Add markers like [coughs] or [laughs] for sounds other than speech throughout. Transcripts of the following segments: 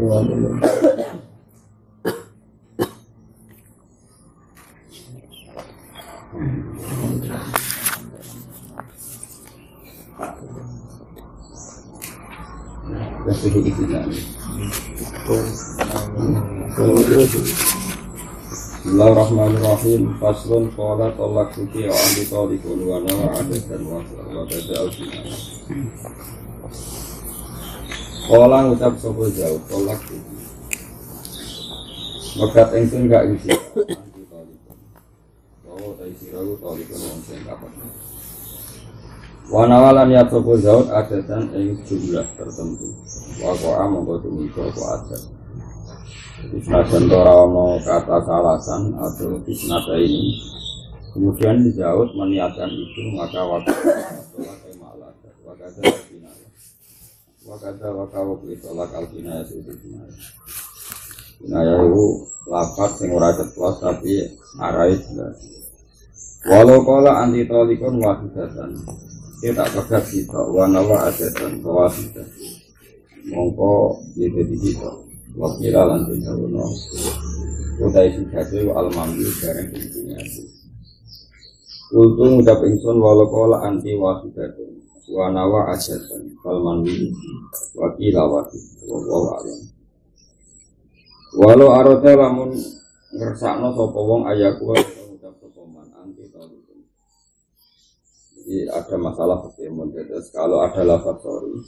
Allah'a emanet Faslun wa wa ada dan wa kada al Qala ngucap sopo jauh tolak gak isi. Wanawalan ya sopo zaud adatan ing jumlah tertentu. Wako'a mongko tumiko Senajan ono kata salasan atau bisnata ini. Kemudian dijaut meniatkan itu maka waktu Wakada Wakada wakawak al-binaya sudah binaya Binaya itu lapat ora ceplos tapi Walau anti tolikon Kita kita Wanawa kawahidah Mongko jadi di kita Wakila lan tindawono Utai sujatu al mamdu bareng intinya Kultu ngucap ingsun walau kola anti wasidatun Wanawa ajatan Fal mamdu Wakila wati Walau alam Walau arote lamun Ngersakno sopo wong ayaku Ngucap sopo man anti talikun Jadi ada masalah seperti Terus kalau ada lafaz sorry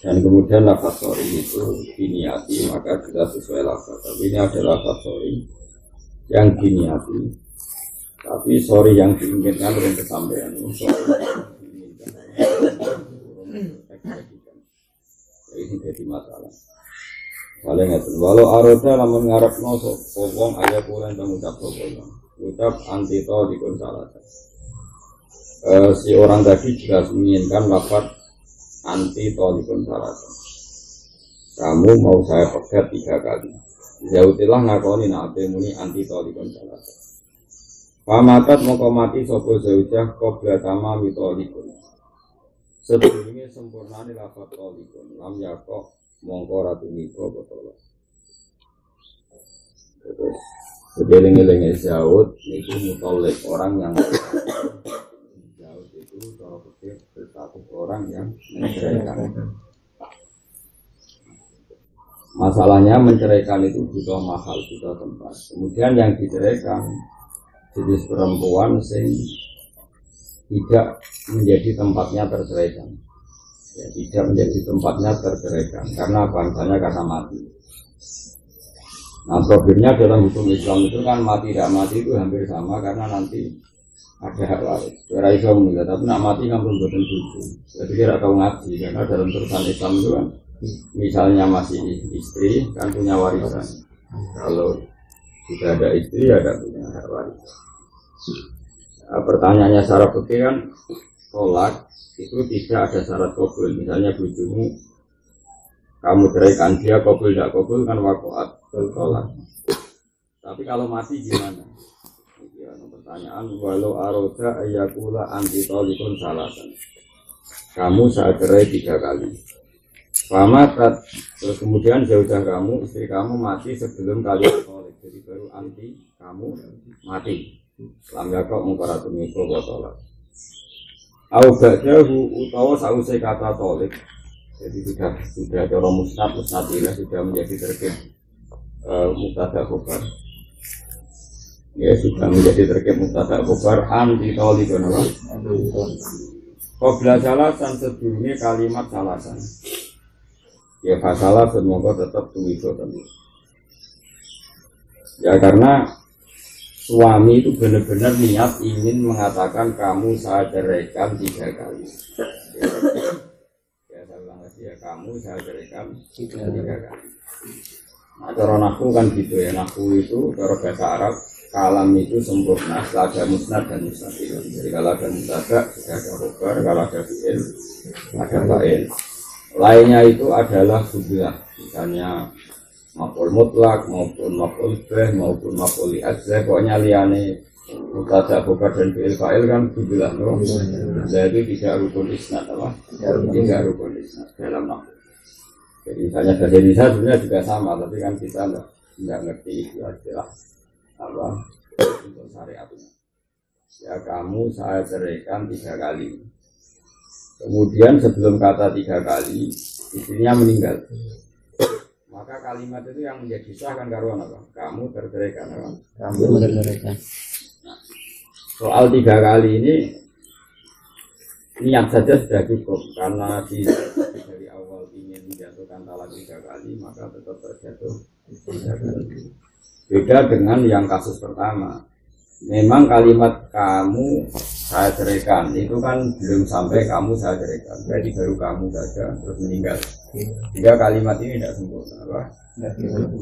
dan kemudian lafaz itu diniati maka kita sesuai lafaz ini adalah lafaz sorry yang diniati. Tapi sorry yang diinginkan belum kesampaian ini jadi masalah. Paling itu walau aroda lamun ngarep no wong ayah pulang dan ucap sopong ucap antito di salah. Uh, si orang tadi jelas menginginkan lafaz anti tolikun salatan kamu mau saya pegat tiga kali. Yautilah ngakoni nabi muni anti tolikun salatan Pamatat mau mati sopo zaujah kobra tama mitolikun Sebelumnya sempurna nih lafat tolikun Lam yakok mongko ratu niko botolok Terus Sedeling-eling Zaud itu mutolik orang yang itu cara pikir berstatus orang yang menceraikan. Masalahnya menceraikan itu butuh mahal, butuh tempat. Kemudian yang diceraikan jenis perempuan sing tidak menjadi tempatnya terceraikan. Ya, tidak menjadi tempatnya terceraikan. Karena apa? Misalnya karena mati. Nah problemnya dalam hukum Islam itu kan mati tidak mati itu hampir sama karena nanti ada hak waris Kira Islam meninggal tapi nak mati belum buatan buku jadi kira tahu ngaji karena dalam tulisan Islam itu kan misalnya masih istri kan punya warisan. Kalau sudah ada istri ada punya hak waris nah, pertanyaannya syarat fikih kan tolak itu tidak ada syarat kabul. Misalnya bujumu kamu ceraikan dia kabul tidak kabul kan wakoat tolak. Tapi kalau mati gimana? ya, pertanyaan walau aroda ayakula anti tolikun salatan. Kamu saat cerai tiga kali. Pamatat terus kemudian jauh-jauh kamu istri kamu mati sebelum kalian tolik jadi baru anti kamu mati. Lam yakok mengkaratu mikro botolat au ba'dahu utawa sausai kata tolik. Jadi sudah sudah ada musnad musnad ini sudah menjadi terkait uh, mutada khobar ya sudah menjadi terkait mutada khobar anti tolik kenapa Kobra salasan sebelumnya kalimat salasan ya fasalah semoga tetap tuwiso tentu ya karena suami itu benar-benar niat ingin mengatakan kamu saya ceraikan tiga kali. Ya, ya saya lagi ya kamu saya ceraikan tiga, kali. Nah cara naku kan gitu ya. Naku itu cara bahasa Arab kalam itu sempurna setelah ada musnad dan musnad. Jadi kalau ada musnad sudah ada robar kalau ada fi'il ada fa'il. Lainnya itu adalah sebelah misalnya maful mutlak maupun maful beh maupun maful li'adzah pokoknya liane Mutada bubar dan fi'il fa'il kan dibilang no? Itu tidak rukun isnad apa? Tidak rukun isnad. dalam nafsu Jadi misalnya bahasa Indonesia sebenarnya juga sama Tapi kan kita enggak ngerti istilah apa untuk syariatnya Ya kamu saya ceraikan tiga kali Kemudian sebelum kata tiga kali Istrinya meninggal maka kalimat itu yang menjadi sah kan karuan apa? Kamu terceraikan apa? Kamu terceraikan. Soal tiga kali ini niat saja sudah cukup karena di, dari awal ingin menjatuhkan talak tiga kali maka tetap terjatuh tiga kali. Beda dengan yang kasus pertama. Memang kalimat kamu saya ceraikan itu kan belum sampai kamu saya ceraikan. Jadi baru kamu saja terus meninggal. Tiga kalimat ini tidak sempurna, apa?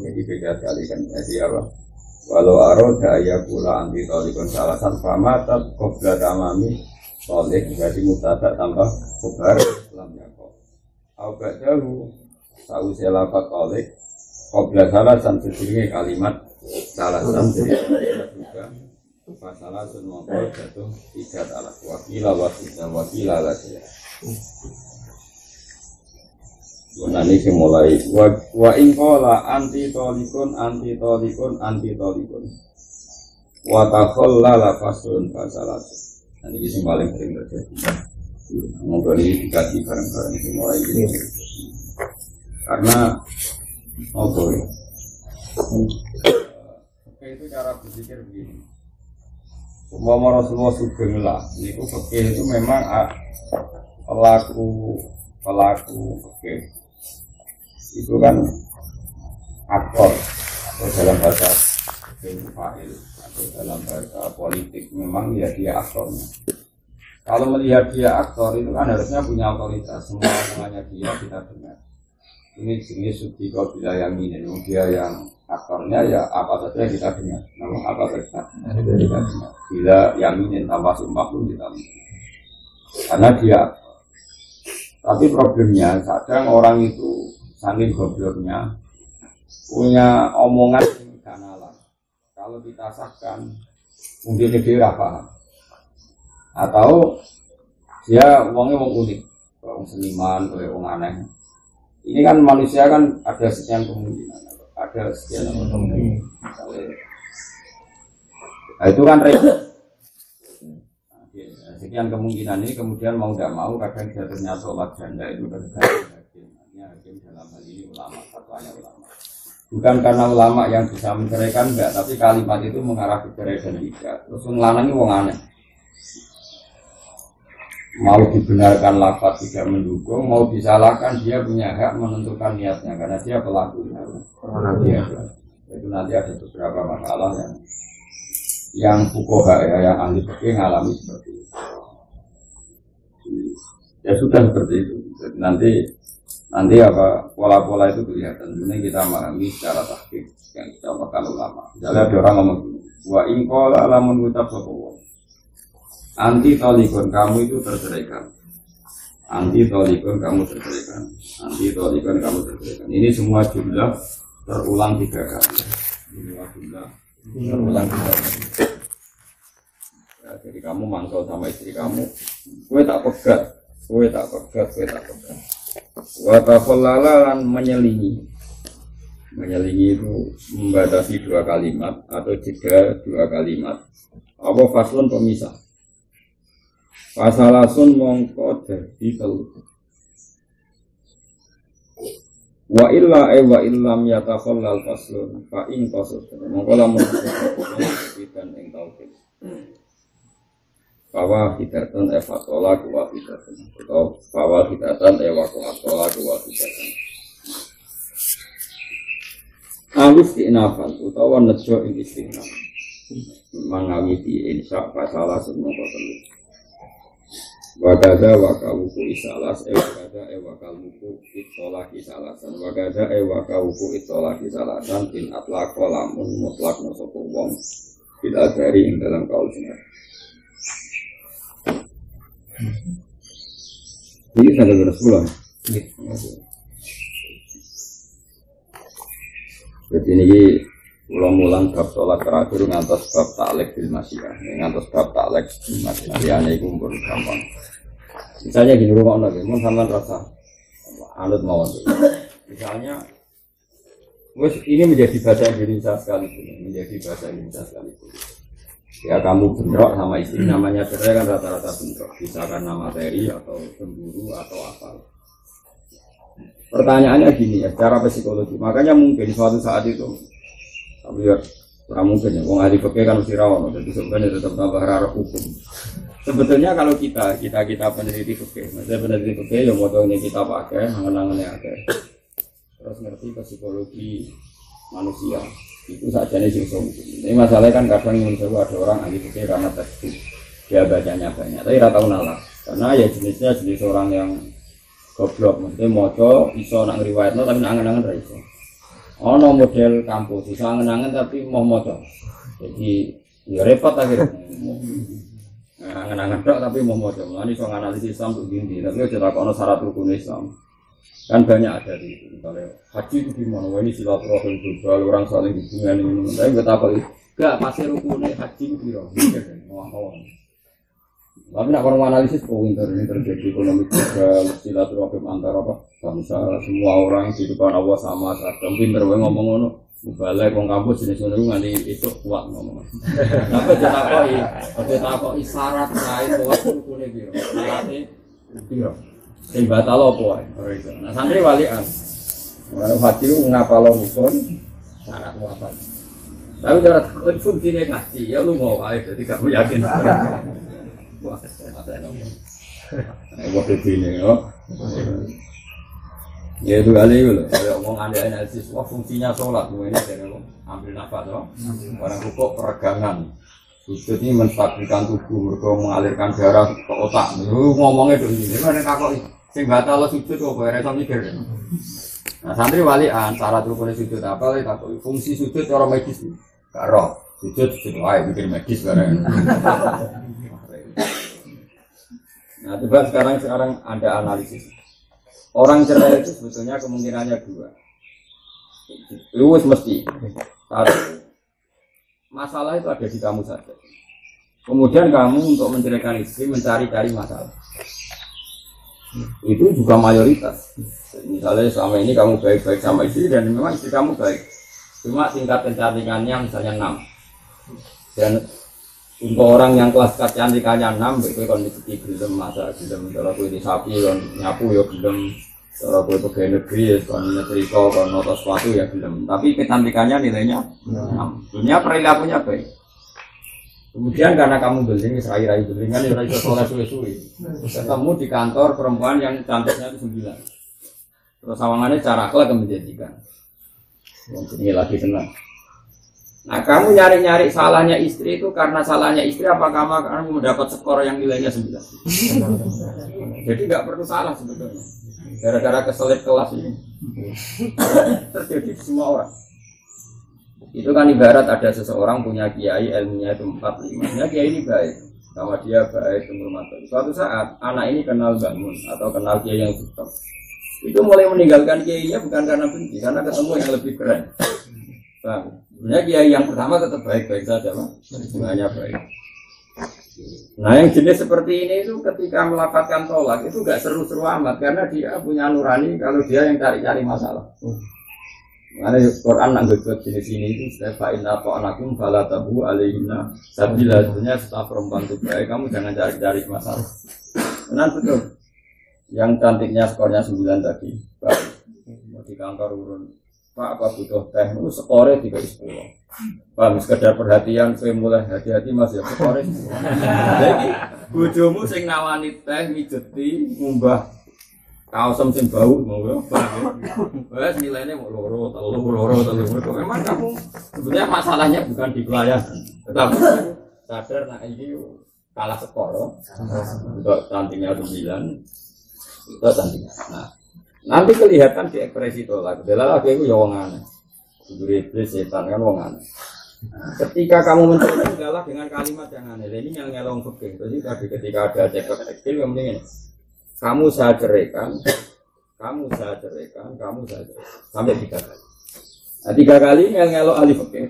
Jadi beda sekali kan. Jadi apa? Walau aroda ya pula anti tolikon salasan famatat kobra tamami tolik jadi mutadak tambah kobar lam yako. Aubat jauh tahu selafat tolik kobra salasan sesungguhnya kalimat salasan jadi juga masalah semua jatuh tidak alat wakila wakila wakila lagi. Nah ini sih mulai wa, wa ingkola anti tolikun anti tolikun anti tolikun wa takholla la fasun fasalat. Nah ini sih paling sering terjadi. Moga ini dikaji bareng-bareng ini mulai ini. Karena apa ya? Oke itu cara berpikir begini. Umpama Rasulullah Sugeng lah, itu fakir itu memang ah, pelaku pelaku fakir itu kan aktor atau dalam bahasa fa'il atau dalam bahasa politik memang ya dia aktornya. Kalau melihat dia aktor itu kan harusnya punya otoritas semua semuanya dia kita dengar. Ini jenis kau bila yang ini dia yang aktornya ya apa saja kita dengar. Namun apa saja kita dengar bila yang ini tanpa sumpah pun kita dengar karena dia tapi problemnya kadang orang itu saking gobloknya punya omongan yang kanalan kalau kita sahkan mungkin dia paham. Atau dia uangnya mau unik. Uang seniman uang aneh. Ini kan manusia kan ada sekian kemungkinan ada sekian kemungkinan nah, itu kan nah, sekian kemungkinan ini kemudian mau tidak mau kadang jatuhnya sholat janda itu terjadi hakim dalam hal ini ulama fatwanya ulama. Bukan karena ulama yang bisa menceraikan enggak tapi kalimat itu mengarah ke cerai dan tidak terus ngelanangi wong aneh mau dibenarkan lafaz tidak mendukung mau disalahkan dia punya hak menentukan niatnya karena dia pelaku dia itu nanti ada beberapa masalah yang yang fukoha ya yang ahli fikih mengalami seperti itu. Ya sudah seperti itu. Jadi nanti Nanti apa pola-pola itu kelihatan. Ini kita memahami secara tahqiq yang kita bakal ulama. Jadi ada orang ngomong wa ingkola lamun ngucap sopo Anti tolikon kamu itu terceraikan. Anti tolikon kamu terceraikan. Anti tolikon kamu terceraikan. Ini semua jumlah terulang tiga kali. Semua jumlah terulang tiga kali. Ya, jadi kamu mangkal sama istri kamu, gue tak pegat, gue tak pegat, gue tak pegat. Watakollalan menyelingi Menyelingi itu membatasi dua kalimat Atau jeda dua kalimat Apa faslun pemisah Fasalasun mongko jadi telu. Wa illa e wa illam yatakhallal faslun Fa in qasud Mongko lamun [coughs] dan ing tauhid. Fawa hidatan eva tolak wa hidatan Atau fawa ewa tolak wa hidatan Alus inafan utawa nejo ing istighna Mangawi di insya pasalah semua kotelu Wagada wakawuku isalas e wagada e wakawuku itolak isalasan. Wagada e wakawuku itolak isalasan In atlak lamun mutlak nosopo wong Bila dari ing dalam kaul sinar ini ada beres bulan. Jadi ini Pulau mulang bab sholat terakhir ngantos bab taklek bil masyiyah Ngantos bab taklek bil masyiyah Ini kumpul gampang. Misalnya gini rumah ono mau sampean rasa anut mau Misalnya Wes ini menjadi bahasa Indonesia sekali menjadi bahasa Indonesia sekali Ya kamu bentrok sama istri namanya cerai kan rata-rata bentrok. Bisa karena materi atau cemburu atau apa. Pertanyaannya gini ya, secara psikologi. Makanya mungkin suatu saat itu tapi ya kurang mungkin ya. Wong ahli fikih kan mesti rawon. Jadi sebenarnya tetap tambah harap hukum. Sebetulnya kalau kita kita kita peneliti fikih, maksudnya peneliti fikih yang motonya kita pakai, angan-angannya ada. Terus ngerti psikologi manusia itu saja nih sing Ini masalahnya kan kadang yang ada orang ahli fikih karena tekstur dia bacanya banyak, tapi rata nalar. Karena ya jenisnya jenis orang yang goblok, maksudnya moco iso nak ngriwayatno tapi nak angan-angan ono model kampus bisa angen-angen tapi mau moco jadi ya repot akhirnya. Nah, angen-angen dok tapi mau moco ini soal analisis Islam tuh gini tapi udah tak ono syarat rukun Islam. Kan banyak ada di misalnya haji itu gimana? Wah, ini silaturahim global orang saling hubungan ini tapi nggak tahu gak pasti rukunnya haji itu biro mau tapi nak orang analisis oh ini terjadi ekonomi juga silaturahim antara apa bangsa semua orang di depan Allah sama seragam pinter gue ngomong ngono balik wong kampus jenis ngono nganti itu kuat ngomong. Tapi ditakoi, ditakoi syarat itu kuat rukune piro? Syarate piro? Sing batal apa? Nah santri walian. Ora hati ngapalo rukun syarat apa? Tapi cara fungsinya ngaji, ya lu mau aja, jadi kamu yakin. Wah, ini, oh. Ya itu kali itu loh. Kalau ngomong anda analisis, wah fungsinya sholat, ini dari ambil nafas, loh. Orang rukuk peregangan. Sujud ini menstabilkan tubuh, mereka mengalirkan darah ke otak. Lu ngomongnya tuh ini, mana kakak sing batal sujud kok bayar iso mikir. Nah, santri walian cara rukun sujud apa takut fungsi sujud cara medis. Karo sujud sujud wae mikir medis bareng. Nah, coba sekarang sekarang ada analisis. Orang cerai itu sebetulnya kemungkinannya dua. Luwes mesti. Satu, masalah itu ada di kamu saja. Kemudian kamu untuk menceraikan istri mencari-cari masalah. Itu juga mayoritas. Misalnya selama ini kamu baik-baik sama istri dan memang istri kamu baik. Cuma tingkat kecantikannya misalnya 6. Dan untuk orang yang kelas kecantikannya enam, itu kan di gelem masa gelem kalau aku ini sapi kan nyapu ya gelem. Kalau aku pegawai negeri ya kan nyetrika kan noto sesuatu ya gelem. Tapi kecantikannya nilainya enam. Dunia perilakunya baik. Kemudian karena kamu beling serai rai beling kan ya itu soleh suwe suwe ketemu di kantor perempuan yang cantiknya itu sembilan. Terus sawangannya cara kelak menjadikan ini lagi senang Nah kamu nyari-nyari salahnya istri itu karena salahnya istri apa kamu kamu mendapat skor yang nilainya 9 [laughs] Jadi nggak perlu salah sebetulnya. Gara-gara keselip kelas ini. Terjadi di semua orang. Itu kan ibarat ada seseorang punya kiai ilmunya itu 4 5 Ya kiai ini baik. Sama dia baik menghormati Suatu saat anak ini kenal bangun atau kenal kiai yang betul itu mulai meninggalkan kiainya bukan karena benci karena ketemu yang lebih keren Bang, Sebenarnya kiai yang pertama tetap baik-baik saja, baik. Nah yang jenis seperti ini itu ketika melafatkan tolak itu gak seru-seru amat karena dia punya nurani kalau dia yang cari-cari masalah. Karena Quran nak buat jenis ini itu inna atau anakum fala tabu alaihina sabila sebenarnya setelah perempuan itu baik kamu jangan cari-cari masalah. Benar betul. Yang cantiknya skornya 9 tadi. Mau di kantor urun Pak apa butuh teh itu skore tiga sepuluh. Pak sekedar perhatian saya mulai hati-hati mas ya skore. [laughs] Jadi bujumu sing nawani teh mijeti ngumbah kaosem sing bau mau ya. Wes nilainya mau loro, telu, loro, telu. Memang kamu sebenarnya masalahnya bukan di pelayanan, tetapi sadar nah ini kalah skor. Untuk cantiknya sembilan, itu cantiknya. Nah, Nanti kelihatan di ekspresi tolak. Adalah lagi itu ya wong aneh. Iblis setan kan wong aneh. Ketika kamu mencoba adalah dengan kalimat yang aneh. Ini yang ngelong fikih. Jadi tadi ketika ada cekak tekstil yang penting Kamu saya ceraikan, kamu saya ceraikan, kamu saya ceraikan. Sampai tiga kali. Nah, tiga kali ngel-ngelo ahli fikih.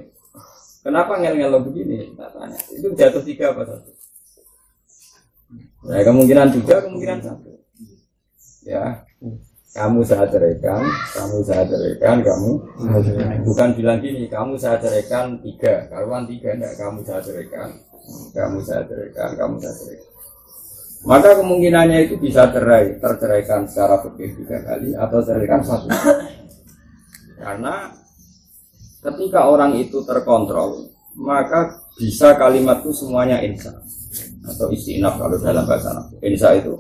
Kenapa ngel-ngelo begini? Tak tanya. Itu jatuh tiga apa satu? Ya kemungkinan tiga, kemungkinan satu. Ya, kamu saya ceraikan, kamu saya ceraikan, kamu bukan bilang gini, kamu saya ceraikan tiga, karuan tiga enggak, kamu saya ceraikan, kamu saya ceraikan, kamu saya ceraikan. Maka kemungkinannya itu bisa cerai, terceraikan secara fikih tiga kali atau ceraikan satu. Karena ketika orang itu terkontrol, maka bisa kalimat itu semuanya insya atau istinaf kalau dalam bahasa Arab. Insya itu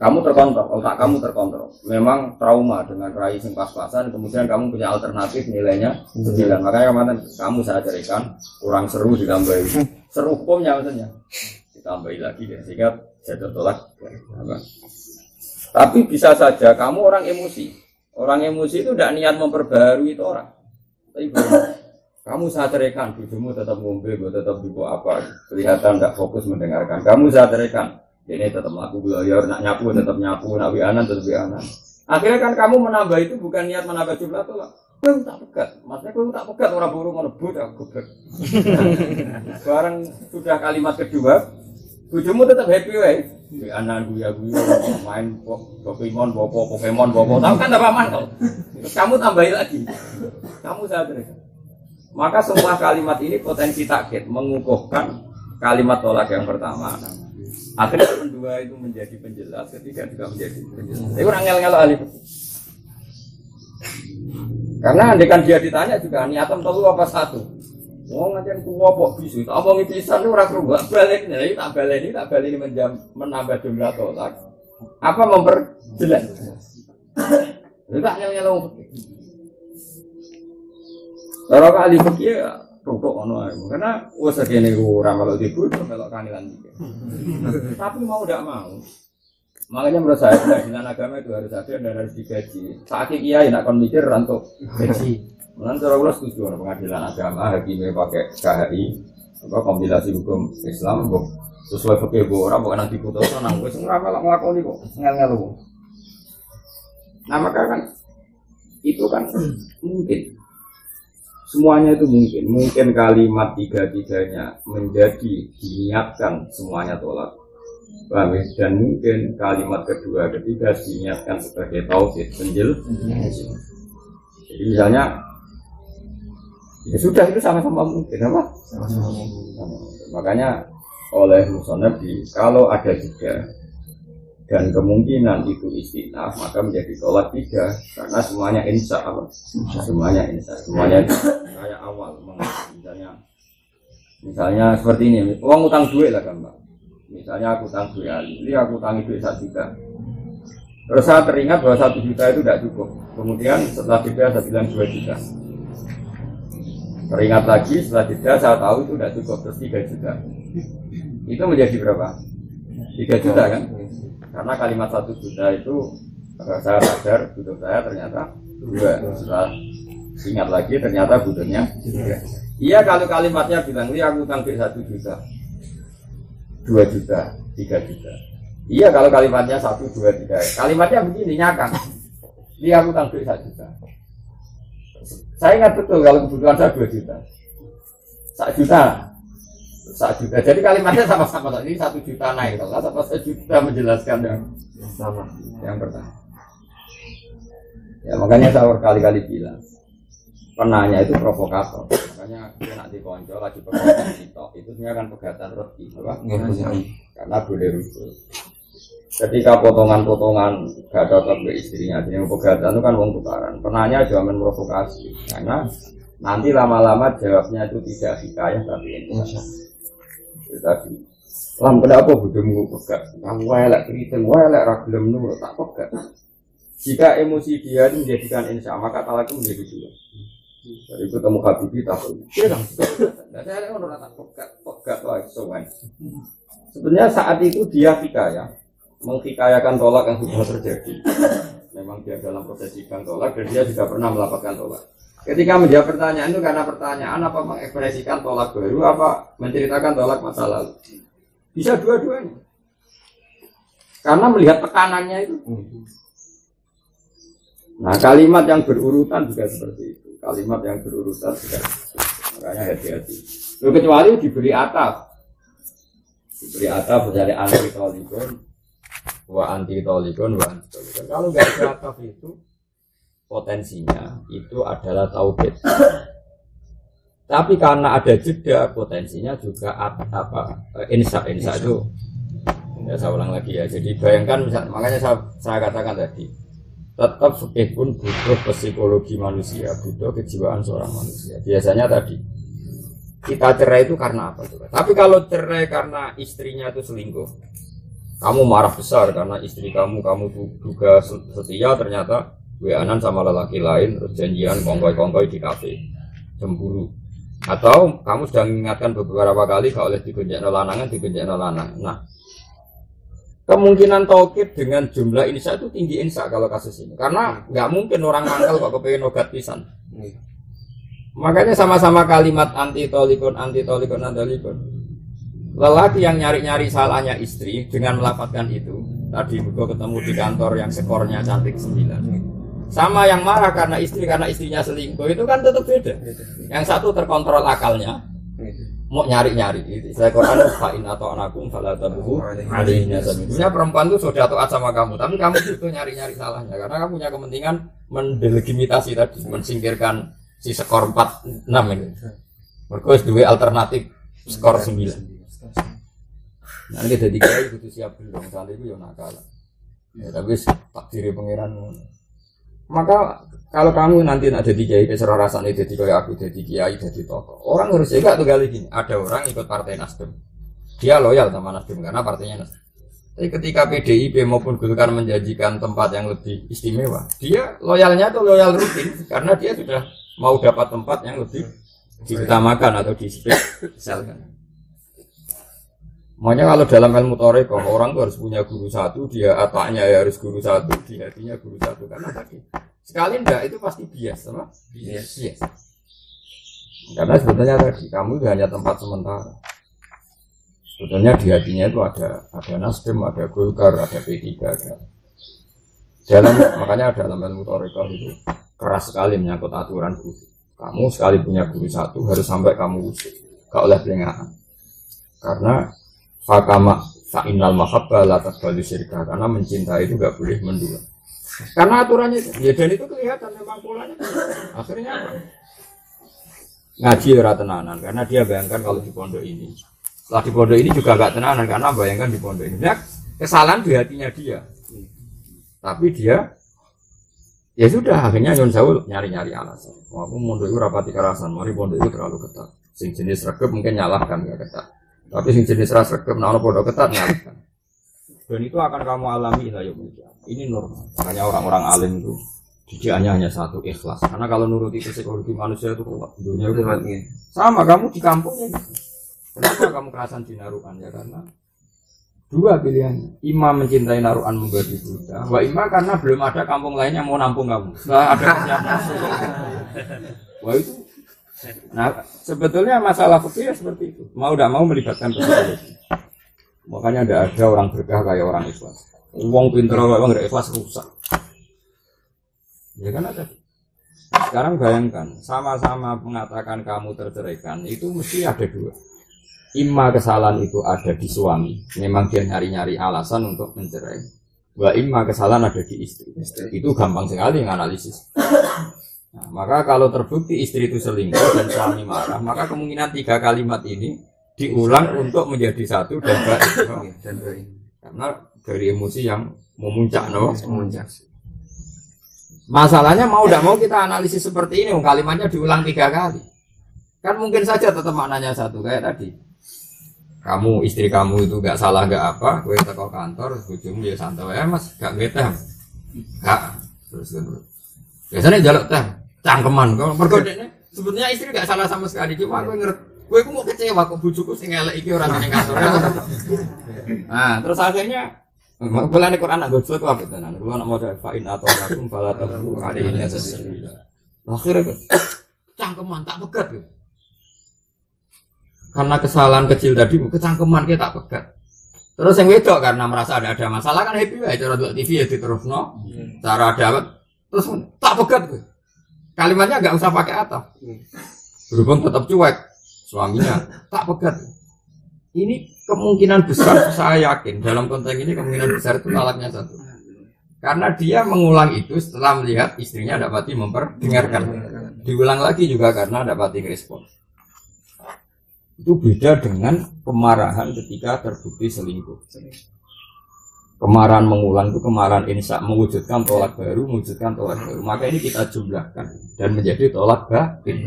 kamu terkontrol, otak kamu terkontrol. Memang trauma dengan rai sing pas-pasan, kemudian kamu punya alternatif nilainya sembilan. Makanya kemarin kamu saya carikan kurang seru ditambahi. Seru hukumnya maksudnya ditambahi lagi ya, sehingga jatuh tolak. Tapi bisa saja kamu orang emosi. Orang emosi itu tidak niat memperbarui itu orang. Tapi kamu saya ceraikan, bujumu tetap ngombe, tetap dibawa apa, kelihatan tidak fokus mendengarkan. Kamu saya ini tetap laku belajar, nak nyapu tetap nyapu, nak wianan tetap wianan. Akhirnya kan kamu menambah itu bukan niat menambah jumlah tolak. Kau tak pegat, maksudnya kau tak pegat orang burung mau nebut aku pegat. [laughs] Barang sudah kalimat kedua, bujumu tetap happy way. Wianan guya guya, main Pokemon, bopo Pokemon, bopo, tahu kan apa mantel? Kamu tambahin lagi, kamu sadar. Maka semua kalimat ini potensi takkit mengukuhkan kalimat tolak yang pertama. Akhirnya kedua itu menjadi penjelas, ketiga juga menjadi penjelas. Itu orang ngel-ngel ahli Karena andekan dia ditanya juga niatan telu apa satu. Oh ngajen kuwa kok bisu, tak omongi pisan ora kerubah balik nih, tak ini tak balik ini menjam, menambah jumlah tolak. Apa memperjelas? Itu tak ngel-ngel Kalau kali fikih ya Rokok ono Karena wes segini ora melok dibunuh melok kanilan Tapi mau tidak mau. Makanya menurut saya pengadilan agama itu harus ada dan harus digaji. Saat kiai nak kon mikir untuk gaji. Nanti cara kula setuju pengadilan agama hakimnya pakai KHI apa kompilasi hukum Islam kok sesuai fikih bu orang bukan nanti putus nang wis ora melok nglakoni kok ngel-ngel Nah maka kan itu kan mungkin Semuanya itu mungkin. Mungkin kalimat tiga-tiganya menjadi diniatkan semuanya tolak. Paham ya? Dan mungkin kalimat kedua ketiga diniatkan sebagai tauhid penjel. Jadi misalnya ya sudah itu sama-sama mungkin apa? Sama-sama Makanya oleh Nabi kalau ada tiga dan kemungkinan itu istinaf maka menjadi tolak tiga. Karena semuanya insya Allah. Semuanya insya. Semuanya kayak awal. Misalnya misalnya seperti ini. Uang utang duit lah mbak. Misalnya aku utang duit ini aku utang duit satu juta. Terus saya teringat bahwa satu juta itu tidak cukup. Kemudian setelah jeda saya bilang dua juta. Teringat lagi setelah jeda saya tahu itu tidak cukup. Terus tiga juta. Itu menjadi berapa? Tiga juta kan karena kalimat satu juta itu saya sadar butuh saya ternyata dua. Setelah ingat lagi ternyata butuhnya iya kalau kalimatnya bilang iya aku utang satu juta. Dua juta tiga juta. Iya kalau kalimatnya satu dua tiga. Kalimatnya begini nyakang. Iya aku utang satu juta. Saya ingat betul kalau kebutuhan saya dua juta. Satu juta satu juta. Jadi kalimatnya sama-sama. Ini satu juta naik. Kalau sama satu juta menjelaskan yang sama. Yang pertama. Ya makanya saya berkali-kali bilang penanya itu provokator. Makanya dia nak dikonco lagi pegatan itu itu sebenarnya kan pegatan roti, apa? Karena boleh rujuk. Ketika potongan-potongan gak cocok ke istrinya, jadi pegatan itu kan uang tukaran. Penanya jangan provokasi, karena nanti lama-lama jawabnya itu tidak hikayah tapi ini tadi lam kenapa bujumu pegat? Kamu welek keriting welek ragilem nurut tak pegat. Jika emosi dia itu menjadikan insya maka talak itu menjadi dua. Dari itu temu Habibi takut iya dong nah saya orang tak pegat pegat wah sowan sebenarnya saat itu dia ya menghikayakan tolak yang sudah terjadi. Memang dia dalam proses sidang tolak dan dia juga pernah melaporkan tolak Ketika menjawab pertanyaan itu karena pertanyaan apa mengekspresikan tolak baru apa menceritakan tolak masa lalu. Bisa dua-duanya. Karena melihat tekanannya itu. Nah kalimat yang berurutan juga seperti itu. kalimat yang berurutan sudah makanya hati-hati. Kecuali diberi atap, diberi atap menjadi anti tolikon, wa anti tolikon, wa anti tolikon. Kalau nggak ada atap itu potensinya itu adalah tauhid. Tapi karena ada jeda potensinya juga apa insa insa itu ya saya ulang lagi ya. Jadi bayangkan misal, makanya saya, saya katakan tadi tetap fikih pun butuh psikologi manusia, butuh kejiwaan seorang manusia. Biasanya tadi kita cerai itu karena apa? Coba? Tapi kalau cerai karena istrinya itu selingkuh, kamu marah besar karena istri kamu kamu juga setia ternyata weanan sama lelaki lain terus janjian kongkoi-kongkoi di kafe cemburu. Atau kamu sudah mengingatkan beberapa kali kalau oleh digenjak lanangan digenjak lanang nah kemungkinan tokit dengan jumlah insa itu tinggi insa kalau kasus ini. Karena nggak mungkin orang mangkal kok kepengen obat pisan. Makanya sama-sama kalimat anti tolikon anti tolikon anti tolikon lelaki yang nyari-nyari salahnya istri dengan melafatkan itu tadi gue ketemu di kantor yang skornya cantik sembilan sama yang marah karena istri karena istrinya selingkuh itu kan tetap beda. Yang satu terkontrol akalnya, mau nyari-nyari itu. Saya Quran fa'in atau anakku fala tabuhu alihnya Sebenarnya perempuan itu sudah taat sama kamu, tapi kamu itu nyari-nyari salahnya karena kamu punya kepentingan mendelegitimasi tadi, mensingkirkan si skor 4 6 ini. Mereka dua alternatif skor 9. Nanti jadi kaya itu siap dulu, misalnya itu ya nakal. Ya, tapi takdiri pangeran maka kalau kamu nanti nak jadi kiai, keserah rasanya jadi kayak aku jadi kiai, jadi tokoh. Orang harus juga tuh kali gini. Ada orang ikut partai Nasdem, dia loyal sama Nasdem karena partainya Nasdem. Tapi ketika PDIP maupun Golkar menjanjikan tempat yang lebih istimewa, dia loyalnya tuh loyal rutin karena dia sudah mau dapat tempat yang lebih diutamakan atau dispesialkan. Makanya kalau dalam ilmu toreko orang tuh harus punya guru satu, dia ataknya ya harus guru satu, di hatinya guru satu. Karena tadi sekali enggak itu pasti bias, sama? Bias. bias. Karena sebetulnya tadi kamu itu hanya tempat sementara. Sebetulnya di hatinya itu ada ada Nasdem, ada Golkar, ada P3, ada dalam makanya dalam ilmu toreko itu keras sekali menyangkut aturan guru. Kamu sekali punya guru satu harus sampai kamu usik, gak oleh pelengahan. Karena fakama fa'inal mahabba la takbalu syirka. Karena mencintai itu gak boleh mendua. Karena aturannya itu. Ya dan itu kelihatan memang polanya akhirnya apa? Ngaji ora tenanan karena dia bayangkan kalau di pondok ini. Setelah di pondok ini juga gak tenanan karena bayangkan di pondok ini. Nah, kesalahan di hatinya dia. Tapi dia ya sudah akhirnya Yon Saul nyari-nyari alasan. Aku pondok itu rapati kerasan mari pondok itu terlalu ketat. Sing jenis regep mungkin nyalahkan ya ketat tapi sing jenis ras regep nah ono ketat nyalakan. Dan itu akan kamu alami lah Ini normal. Makanya orang-orang alim itu didikannya hanya satu ikhlas. Karena kalau nurut itu psikologi manusia itu kuat. Dunia itu sama kamu di kampungnya. Kenapa kamu kerasan di naruhan ya karena dua pilihan imam mencintai naruhan menjadi buta wa imam karena belum ada kampung lainnya mau nampung kamu nah, ada kesiapan [laughs] wah itu Nah, sebetulnya masalah fikih ya seperti itu. Mau tidak mau melibatkan psikologi. Makanya tidak ada orang berkah kayak orang ikhlas. Uang pinter orang nggak ikhlas rusak. Ya kan ada. Sekarang bayangkan, sama-sama mengatakan kamu terceraikan, itu mesti ada dua. Ima kesalahan itu ada di suami, memang dia nyari-nyari alasan untuk mencerai. Wa imma kesalahan ada di istri. Itu gampang sekali menganalisis. Nah, maka kalau terbukti istri itu selingkuh dan suami marah, maka kemungkinan tiga kalimat ini diulang untuk menjadi satu dan baik. dan Karena dari emosi yang memuncak, no? memuncak. Masalahnya mau tidak mau kita analisis seperti ini, kalimatnya diulang tiga kali. Kan mungkin saja tetap maknanya satu kayak tadi. Kamu istri kamu itu gak salah gak apa, gue teko kantor, ujung dia santai ya mas, gak bete, gak terus terus. Biasanya jaluk teh, cangkeman kok mergo sebetulnya istri gak salah sama sekali cuma aku ngerti gue mau kecewa kok bujuku sing elek iki ora nang kantor [laughs] nah terus akhirnya Bulan Quran anak gue apa tenan. Gue nak mau fa'in atau lakum fala tabu alaihi Akhirnya cangkeman tak pegat Karena kesalahan kecil tadi kecangkeman kita tak pegat. Terus yang wedok karena merasa ada ada masalah kan happy aja cara TV ya terus no. Cara dapat terus tak pegat gue. Kalimatnya nggak usah pakai atap. Berhubung tetap cuek suaminya tak pegat. Ini kemungkinan besar saya yakin dalam konteks ini kemungkinan besar itu talaknya satu. Karena dia mengulang itu setelah melihat istrinya dapati memperdengarkan. Diulang lagi juga karena dapati respon. Itu beda dengan kemarahan ketika terbukti selingkuh. Kemarahan mengulang itu kemarahan insya mewujudkan tolak baru, mewujudkan tolak baru. Maka ini kita jumlahkan dan menjadi tolak batin.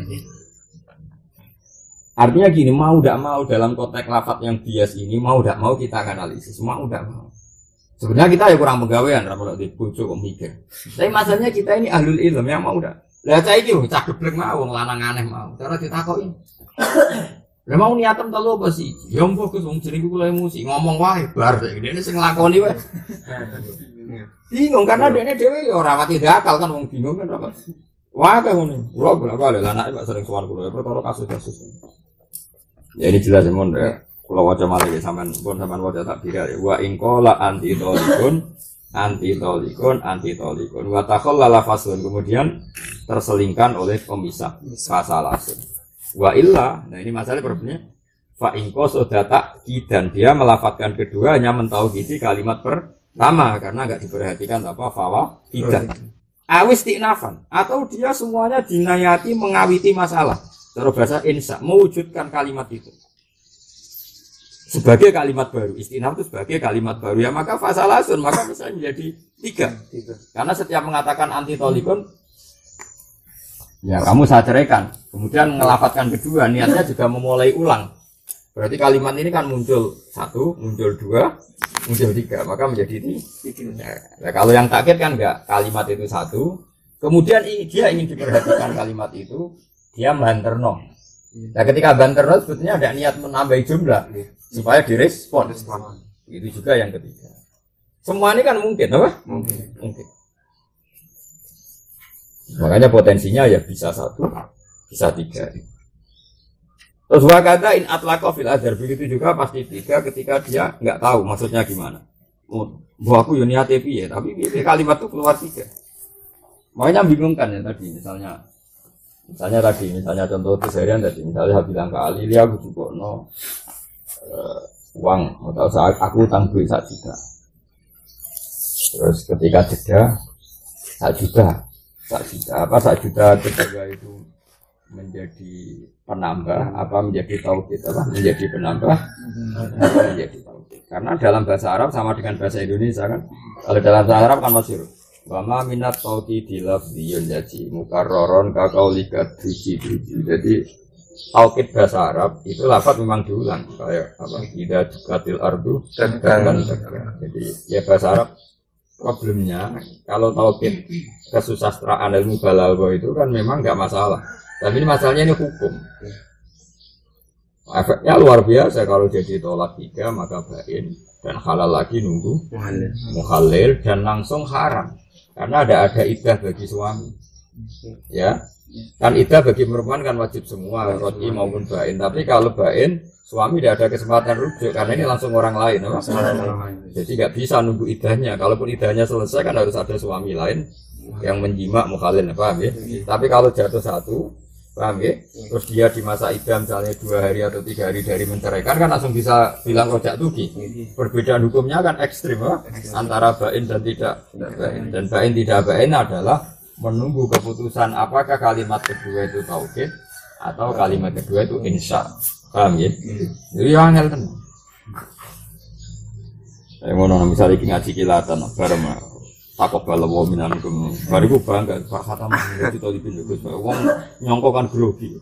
Artinya gini, mau tidak mau dalam konteks lafat yang bias ini, mau tidak mau kita analisis, mau tidak mau. Sebenarnya kita ya kurang pegawaian, kalau di kok mikir. Tapi masalahnya kita ini ahlul ilm yang mau udah. Lihat saya itu, cak geblek mau, lanang aneh mau. Cara ditakoki. Lah mau niatem telu apa sih? Ya mbok Gus wong jenenge kula emosi, ngomong wae bar ini sing nglakoni wae. Bingung karena dene dhewe ya ora pati akal kan wong bingung kan apa. Wah kayak ngono. Kula bolak-balik anake Pak sering sowan kula ya perkara kasus-kasus. Ya ini jelas ya mon ya. Kalau wajah malah ya sampean pun sampean wajah tak kira ya. Wa ingkola anti tolikun anti tolikun anti tolikun. Wa lala fasun kemudian terselingkan oleh pemisah fasalasun. Wa illa, nah ini masalah problemnya. Fa ingko sudah tak dan dia melafatkan kedua hanya mentauhidi kalimat pertama karena nggak diperhatikan apa fawa tidak. Awis tiknafan atau dia semuanya dinayati mengawiti masalah. Cara bahasa insya mewujudkan kalimat itu sebagai kalimat baru istinaf itu sebagai kalimat baru ya maka fasalasun maka bisa menjadi tiga. tiga karena setiap mengatakan anti tolikon Ya kamu saya ceraikan. Kemudian ngelafatkan kedua, niatnya juga memulai ulang. Berarti kalimat ini kan muncul satu, muncul dua, muncul tiga, maka menjadi ini. Nah, kalau yang takut kan enggak, kalimat itu satu, kemudian dia ingin diperhatikan kalimat itu, dia banterno. Nah ketika banterno sebetulnya ada niat menambah jumlah supaya direspon. Itu juga yang ketiga. Semua ini kan mungkin, apa? Mungkin. Mungkin. Makanya potensinya ya bisa satu, bisa tiga. Terus wakata in atlaqo fil adhar begitu juga pasti tiga ketika dia nggak tahu maksudnya gimana. Oh, aku ya niat ya, tapi kalimat itu keluar tiga. Makanya bingungkan ya tadi misalnya misalnya tadi misalnya contoh keseharian tadi misalnya saya bilang ke Ali dia aku juga no uh, uang atau saat aku utang duit juga terus ketika jeda saat juga sak juta. Apa sak juta kedua itu menjadi penambah apa menjadi tauhid apa menjadi penambah apa menjadi tauhid. Karena dalam bahasa Arab sama dengan bahasa Indonesia kan kalau dalam bahasa Arab kan masih Wama minat tauhid di lafziyun jadi mukarroron kakau ligat tuji tuji jadi tauhid bahasa Arab itu lafaz memang diulang kayak apa? Tidak katil ardu dan jadi ya bahasa Arab problemnya kalau tauhid kesusastraan. Ilmu balaghah itu kan memang nggak masalah. Tapi ini masalahnya ini hukum. Efeknya luar biasa kalau jadi tolak tiga maka bain. Dan halal lagi nunggu muhalil dan langsung haram. Karena ada ada idah bagi suami. Ya. Kan idah bagi perempuan kan wajib semua roti maupun bain. Tapi kalau bain suami tidak ada kesempatan rujuk karena ini langsung orang lain apa? jadi nggak bisa nunggu idahnya. Kalaupun idahnya selesai kan harus ada suami lain yang menjimak mukhalin paham ya? Tapi kalau jatuh satu paham ya? Terus dia di masa idah misalnya dua hari atau tiga hari dari menceraikan kan langsung bisa bilang rojak tuki perbedaan hukumnya kan ekstrim apa? antara bain dan tidak bain. dan bain tidak bain adalah menunggu keputusan apakah kalimat kedua itu tauhid atau kalimat kedua itu insya. Paham ya? Jadi yang kan. Saya mau misalnya ngaji kilatan, bareng takut kalau mau minankum. Baru gue bangga, Pak Khatam itu tadi pinjau gue. Wong nyongko kan grogi.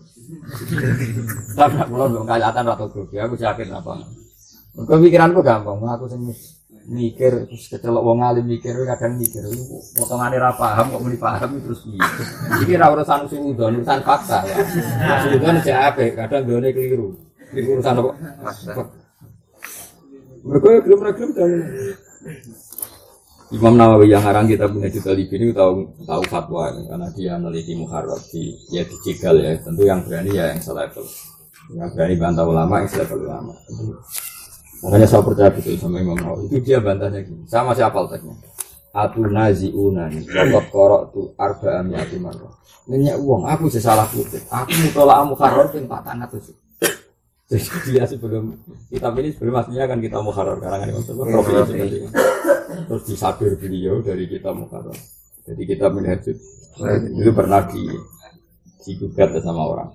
Tapi aku belum kelihatan atau grogi. Aku yakin apa? Kepikiranku gampang. Aku sendiri mikir terus kecelok wong alim mikir kadang mikir potongane ra paham kok muni paham terus piye iki ra urusan usul urusan fakta ya usul aja apik kadang gone keliru keliru urusan apa mereka belum belum dan Imam Nawawi yang ngarang kita punya juta libin ini tahu tahu fatwa karena dia meneliti muharram di ya dicegal ya. Tentu yang berani ya yang selevel. Yang berani bantah ulama yang selevel ulama. Makanya saya percaya betul sama Imam Nawawi. Itu dia bantahnya gini. Sama siapa teksnya. atu nazi unani Wakot korok tu arba amiyati marro Nanya uang, aku salah kutip. Aku karor pun tak tanah tuh Jadi dia sebelum kitab ini sebelum aslinya kan kita mukharrar karangan Imam Profil itu Terus disadur beliau dari kita mukharrar Jadi kita melihat itu pernah di digugat sama orang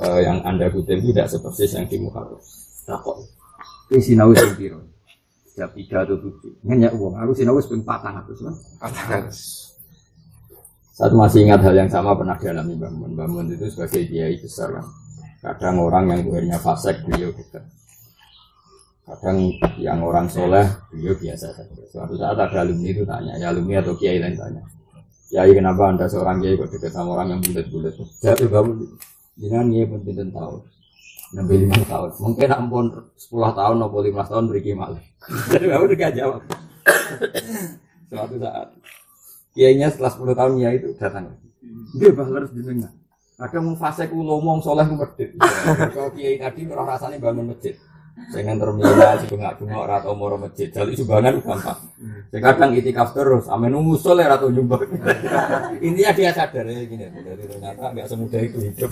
uh, yang anda kutip itu tidak seperti yang di mukharrar Takut Ini sinau sendiri setiap tiga atau tujuh. Hanya uang. Aku patang atas kan. Satu masih ingat hal yang sama pernah dialami bangun bangun itu sebagai kiai besar kan. Kadang orang yang tuhernya fasek beliau dekat. Kadang yang orang soleh beliau biasa saja. Suatu saat ada alumni itu tanya, ya alumni atau kiai? Lain tanya. Kiai kenapa anda seorang kiai kok dekat sama orang yang bulat-bulat? Jadi bangun, jangan kiai pun tidak tahu? Nabi lima tahun. Mungkin ampun sepuluh tahun atau lima tahun beri malih jadi kamu udah jawab. Suatu saat kiainya setelah sepuluh tahun ya itu datang. Dia bahkan harus didengar. Ada mau fase ku ngomong soleh medit. [laughs] Kalau kiai tadi rasanya bangun masjid dengan terminal nggak cuma atau moro masjid. Jadi sumbangan gampang. Sekarang itikaf terus amin ngusul ya atau nyumbang [laughs] intinya dia sadar ya gini dari ternyata nggak semudah itu hidup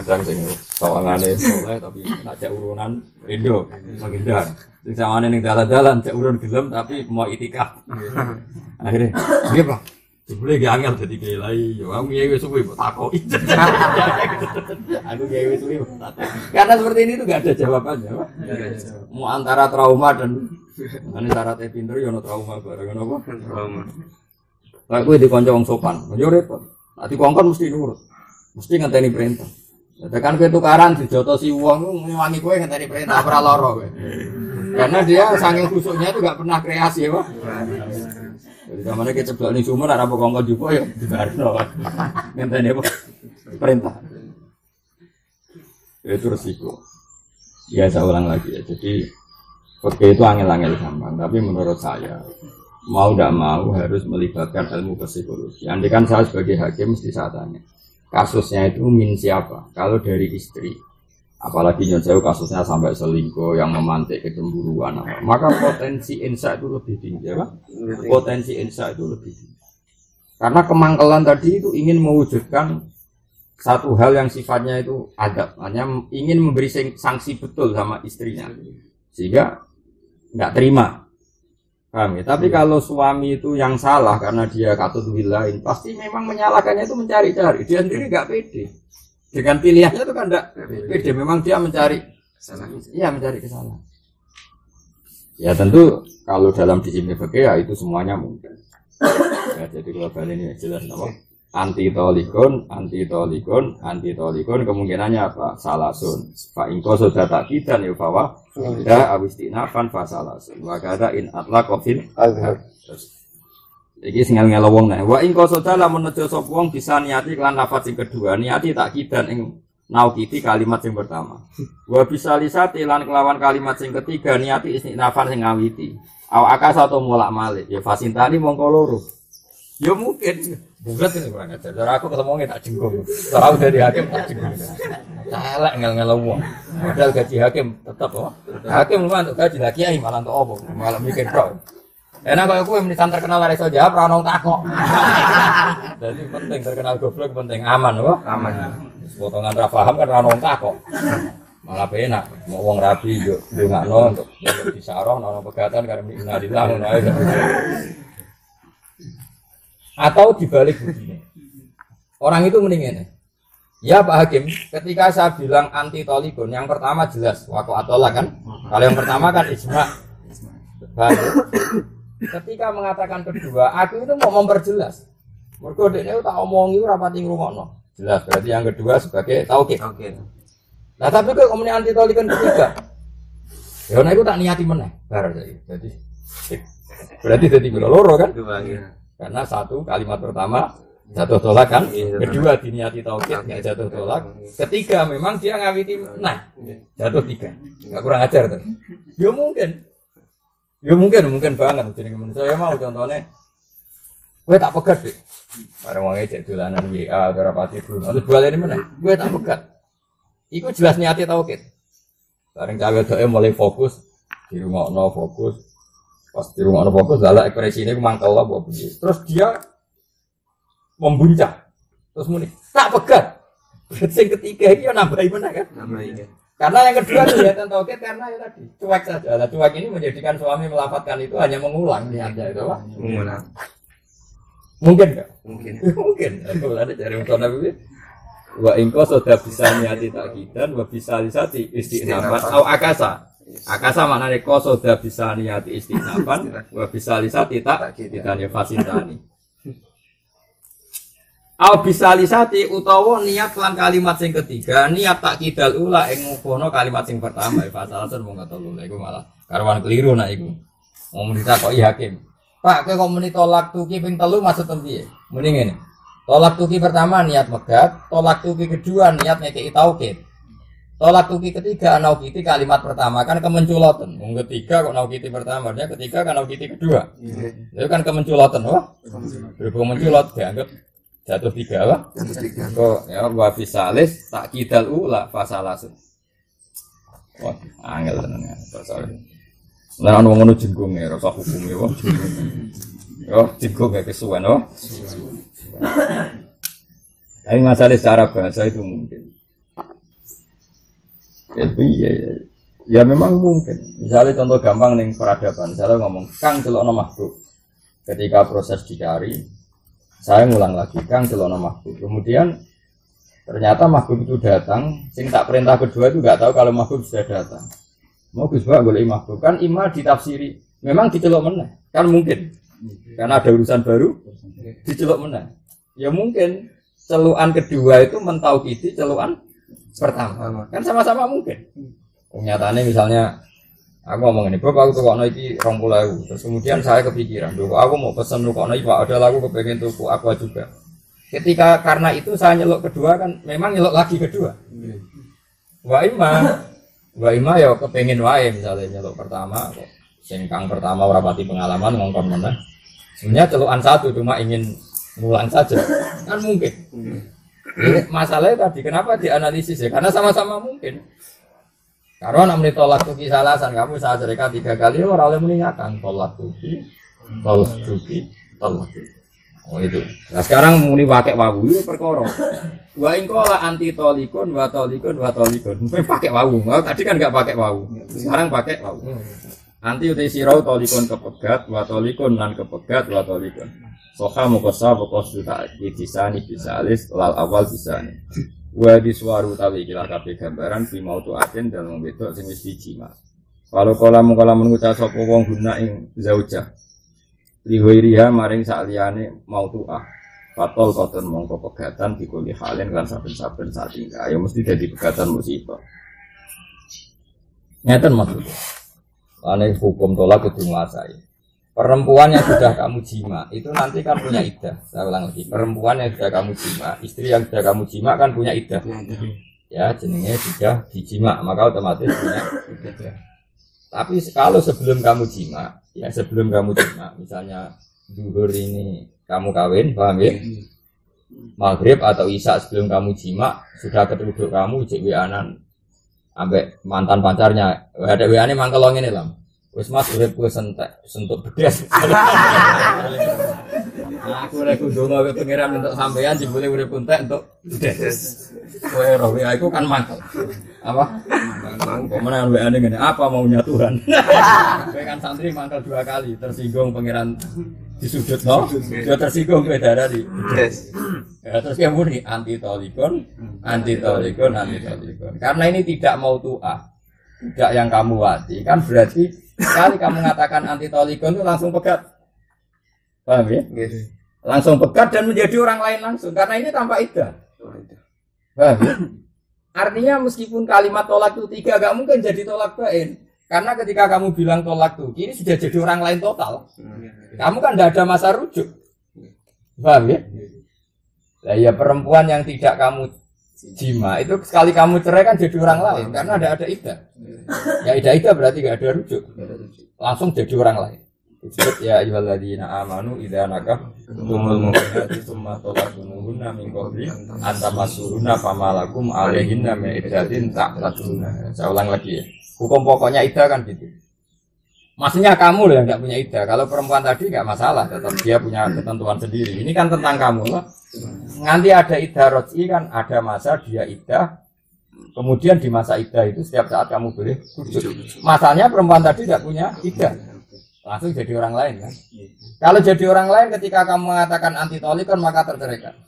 kadang sing sawangannya soleh tapi nak urunan Indo menghindar sing sawangannya ning dalan-dalan cek urun gelem tapi mau itikaf. Akhirnya dia pak Sebelumnya gak angel jadi kayak lagi, ya aku kiai wes suwi takut. Aku kiai wes suwi Karena seperti ini tuh gak ada jawabannya. Mau antara trauma dan ini syaratnya pinter ya trauma bareng apa? Trauma. Kayak gue dikonco wong sopan, yo repot. Nanti kongkon mesti nurut, mesti ngenteni perintah. Tekan gue tukaran dijotosi uang, ngewangi gue ngenteni perintah ora loro Karena dia saking khusuknya itu gak pernah kreasi ya, Pak. Jadi zamannya kita coba nih sumur, ada kongkong juga ya dibarno. Ngenteni apa? Perintah. Itu resiko. Ya saya ulang lagi ya. Jadi Oke itu angel-angel gampang, tapi menurut saya mau tidak mau harus melibatkan ilmu psikologi. Andai kan saya sebagai hakim mesti saya tanya, kasusnya itu min siapa? Kalau dari istri, apalagi nyon kasusnya sampai selingkuh yang memantik kecemburuan, maka potensi insa itu lebih tinggi, ya Potensi insa itu lebih tinggi. Karena kemangkalan tadi itu ingin mewujudkan satu hal yang sifatnya itu adab, hanya ingin memberi sanksi betul sama istrinya, sehingga nggak terima. Paham ya? Tapi ya. kalau suami itu yang salah karena dia katut wilain, pasti memang menyalahkannya itu mencari-cari. Dia sendiri nggak pede. Dengan pilihannya itu kan nggak pede. Memang dia mencari. Iya mencari kesalahan. Ya tentu kalau dalam disiplin fikih ya itu semuanya mungkin. Ya, jadi global ini jelas nama anti tolikon, anti tolikon, anti tolikon kemungkinannya apa? Salasun. Pak Inko sudah tak kita nih bahwa ya abis tinafan fasalasun. Wakada in atla kofin Iki singal ngelowong nih. Wa ingko sudah lah menuju sopwong bisa niati kelan nafas yang kedua. Niati tak kidan ing naukiti kalimat yang pertama. Wa bisa lisati lan kelawan kalimat yang ketiga niati nafas yang ngawiti. Aw akas atau mulak malik. Ya fasintani mongko loro. Ya mungkin. Bulat ini kurang ajar. Aku ketemu tak jenggung. Cara aku dari hakim tak jenggung. Celek ngel ngel uang. Padahal gaji hakim tetap oh. Hakim lu untuk gaji lagi malah untuk apa? Malah mikir bro. Enak kalau aku yang terkenal dari saja, pranong takok. [laughs] Jadi penting terkenal goblok penting aman loh. Aman. Potongan rafaham kan pranong takok. Malah enak, mau uang rapi nggak untuk bisa roh, nono pegatan karena ini ngono aja. Atau dibalik begini. Orang itu mendingin. Ya Pak Hakim, ketika saya bilang anti tolibun, yang pertama jelas waktu atola kan. Kalau yang pertama kan isma. Baru. Ketika mengatakan kedua, aku itu mau memperjelas. Mereka dia tak omongi rapati ngurungono. Jelas berarti yang kedua sebagai tauhid. Nah tapi kok omongin anti tolibun ketiga. Ya nah itu tak niati meneh. Jadi berarti jadi loro kan? Karena satu kalimat pertama jatuh tolak kan, iya, kedua diniati tauhid nggak jatuh tolak, ketiga memang dia ngawiti nah jatuh tiga, nggak kurang ajar tuh. Ya mungkin, ya mungkin mungkin banget. Jadi saya mau contohnya, gue tak pegat deh. Barang wong cek dolanan WA ora pati dulu. Terus ini mana? Gue tak pegat. Iku jelas niati tauhid. Bareng cawe doe mulai fokus di rumah no fokus Pas di rumah fokus, lala ekspresi ini mangkel lah buat Terus dia membuncah. Terus muni, tak pegat. Berarti yang ketiga ini ya mana kan? Nambahin. Karena yang kedua kelihatan tauhid karena ya tadi cuek saja. Nah, cuek ini menjadikan suami melafatkan itu hanya mengulang niatnya itu apa? Mengulang. Mungkin enggak? Mungkin. [laughs] Mungkin. Kalau ada cari untuk Nabi wa ingko sudah bisa niati takidan wa bisa lisati istinafan au akasa Akasa maknanya koso sudah bisa niati istinafan wa bisa lisati tak kita fasintani. Au bisa lisati utawa niat lan kalimat sing ketiga, niat tak kidal ula ing ngono kalimat sing pertama fasalasun mung telu iku malah karwan keliru nak iku. Mau kok hakim. Pak, kowe kok muni tolak tuki ping telu maksud piye? Muni ngene. Tolak tuki pertama niat megat, tolak tuki kedua niat ngekeki tauhid. Tolak tuki ketiga naukiti kalimat pertama kan kemenculotan. Yang ketiga kok naukiti pertama, dia ketiga kan naukiti kedua. Itu iya. kan kemenculotan, wah. Berhubung menculot dianggap jatuh tiga lah. Jatuh tiga. Kok ya wa fisalis tak kidal ula fasalasun. Wah, angel tenan ya. Sorry. Lah ono ngono jenggung ya, rasa hukum ya, wah. Yo, jenggung ya kesuwen, wah. Tapi masalah secara bahasa itu mungkin. Ya, ya, ya. ya memang mungkin. Misalnya contoh gampang nih peradaban. Misalnya ngomong, Kang celokno makhluk. Ketika proses dicari, saya ngulang lagi, Kang celokno makhluk. Kemudian ternyata makhluk itu datang. Sing tak perintah kedua itu nggak tahu kalau makhluk sudah datang. Mau Gus Pak boleh makhluk kan ima ditafsiri. Memang dicelok mana? Kan mungkin. Karena ada urusan baru, dicelok mana? Ya mungkin celuan kedua itu mentaukiti celuan pertama kan sama-sama mungkin kenyataannya misalnya aku ngomong ini bapak aku iki rong pulau terus kemudian saya kepikiran dulu aku mau pesen tukok pak? Ada lagu kepengen tuku aku juga. Ketika karena itu saya nyelok kedua kan memang nyelok lagi kedua. Wa ima wa ima ya kepengen wae misalnya nyelok pertama kok. Singkang pertama rapati pengalaman ngongkon mana sebenarnya celukan satu cuma ingin ngulang saja. Kan mungkin. Masalahnya tadi kenapa dianalisis ya? Karena sama-sama mungkin. Karena namanya tolak tuki salasan kamu saat mereka tiga kali orang oleh mengingatkan tolak tuki, tolak tuki, tolak tuki. Oh itu. Nah sekarang muni pakai wawu itu perkara. Wa ingkola anti tolikun, wa tolikun, wa tolikun. Pakai wawu. Oh, tadi kan nggak pakai wawu. Sekarang pakai wawu. Anti utai sirau tolikun kepegat, wa tolikun nan kepegat, wa tolikun. Soha mukosa pokos juta bisa nih bisa alis lal awal bisa nih. Wa suaru tawi kila kafe gambaran fi mau aten dan wedok sing wis dijima. Kalau kala mengkala mengucap sapa wong guna ing zauja. Lihoiriha maring mau tuah. Fatol koton mongko pegatan dikuli halin kan saben-saben saat tinggal. Ya mesti jadi pegatan musibah. Nyata maksudnya. Ane hukum tolak kudu nguasai. Perempuan yang sudah kamu jima itu nanti kan punya idah. Saya ulang lagi. Perempuan yang sudah kamu jima, istri yang sudah kamu jima kan punya idah. Ya, jenenge sudah dijima, maka otomatis punya. Tapi kalau sebelum kamu jima, ya sebelum kamu jima, misalnya duhur ini kamu kawin, paham ya? Maghrib atau Isya sebelum kamu jima sudah ketemu kamu cek anan ambek mantan pacarnya ada wa ini mangkelong ini lah Wis mas urip kowe sentek sentuk bedes. [laughs] Aku lek kudu gawe pangeran untuk sampean jebule urip entek untuk bedes. Kowe roh aku kan mangkel. Apa? Kok mana WA ngene apa maunya Tuhan? [laughs] Kowe kan santri mangkel dua kali tersinggung pangeran disudut no, dia tersinggung kowe darah di. Ya, terus yang muni anti tolikon, anti tolikon, anti tolikon. Karena ini tidak mau tuah, tidak yang kamu wati, kan berarti Sekali kamu mengatakan anti tolikon itu langsung pegat. Paham ya? Yes. Langsung pegat dan menjadi orang lain langsung. Karena ini tanpa idah. Paham ya? Artinya meskipun kalimat tolak itu tiga gak mungkin jadi tolak bain. Karena ketika kamu bilang tolak tuh, ini sudah jadi orang lain total. Kamu kan tidak ada masa rujuk. Paham ya? Nah, ya perempuan yang tidak kamu jima. Itu sekali kamu cerai kan jadi orang lain karena ada ada ida. Ya ida ida berarti gak ada rujuk. Langsung jadi orang lain. Disebut ya ayyuhalladzina amanu idza nakah tumul mu'minati tsumma talaqtumuhunna min qabli an tamassuruna famalakum alaihinna min iddatin ta'tatuna saya ulang lagi ya. Hukum pokoknya ida kan gitu Maksudnya kamu loh yang nggak punya ida. Kalau perempuan tadi nggak masalah, tetap dia punya ketentuan sendiri. Ini kan tentang kamu loh. Nanti ada ida roji kan ada masa dia ida. Kemudian di masa ida itu setiap saat kamu boleh Masalahnya perempuan tadi tidak punya ida. Langsung jadi orang lain kan. Kalau jadi orang lain ketika kamu mengatakan anti tolikon maka terceraikan.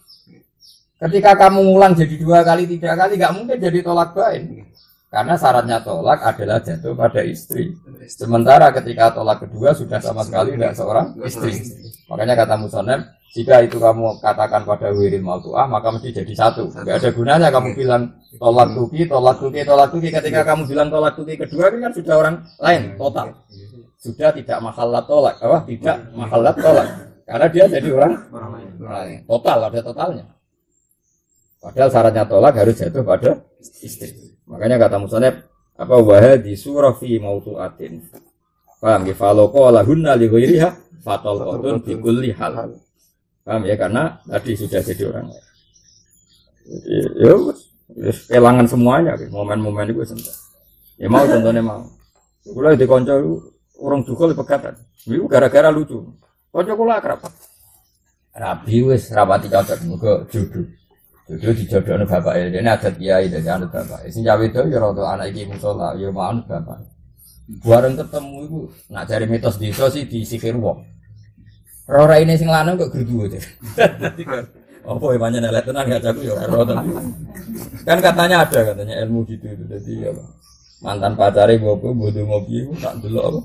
Ketika kamu ngulang jadi dua kali, tiga kali, nggak mungkin jadi tolak bain. Karena syaratnya tolak adalah jatuh pada istri. Sementara ketika tolak kedua sudah sama sekali tidak seorang istri. Makanya kata Musonem, jika itu kamu katakan pada wirid maltuah, maka mesti jadi satu. Tidak ada gunanya kamu bilang tolak tuki, tolak tuki, tolak tuki. Ketika kamu bilang tolak tuki kedua, kan sudah orang lain, total. Sudah tidak mahalat tolak, apa? Tidak mahalat tolak. Karena dia jadi orang lain. Total, ada totalnya. Padahal syaratnya tolak harus jatuh pada istri. Makanya kata Musoneb apa wahai di surah fi mautuatin. Paham ya? Falo qala hunna li ghairiha fatal qatun fi kulli hal. Paham ya? Karena tadi sudah jadi orang ya, kelangan semuanya, momen-momen itu sebentar. Ya mau contohnya mau. Kula di konco orang dukul pegatan. Itu gara-gara lucu. Konco kula akrab. Rabi wis rapati cocok muga jodoh. Jodoh dijodohno bapak ini, ini ada kiai dari anut bapak. Sing cawe itu ya roto anak iki musola, ya mau anut bapak. Bareng ketemu itu, nak cari mitos desa di sikir wong. Rora ini sing lanang kok gerdu aja. Apa ya banyak nelet tenan gak jago ya roto. Kan katanya ada katanya ilmu gitu itu. Jadi ya mantan pacare gue bodoh ngopi tak dulu apa.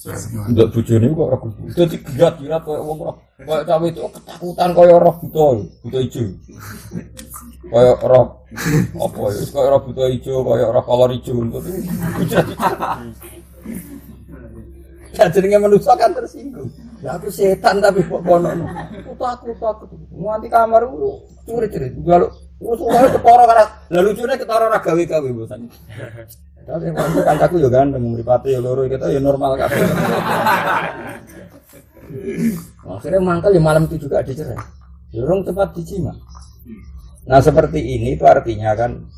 Untuk bujoni kok ora kudu. Dadi gerak-gerak koyo wong roh. Koyo cawe itu ketakutan koyo roh buta, buta ijo. Koyo roh apa ya? Koyo roh buta ijo, koyo roh kolor ijo. Ya jenenge manusia kan tersinggung. Ya aku setan tapi kok kono. Aku takut takut. Nganti kamar ku curi-curi. Kalau Usulnya ketara karena lalu lucunya ketara ra gawe-gawe bosan. Tapi yang paling kancaku ya ganteng, mripate ya loro kita ya normal kabeh. Akhirnya mangkel ya malam itu juga dicerai. Dorong ya cepat dicima. Nah seperti ini itu artinya kan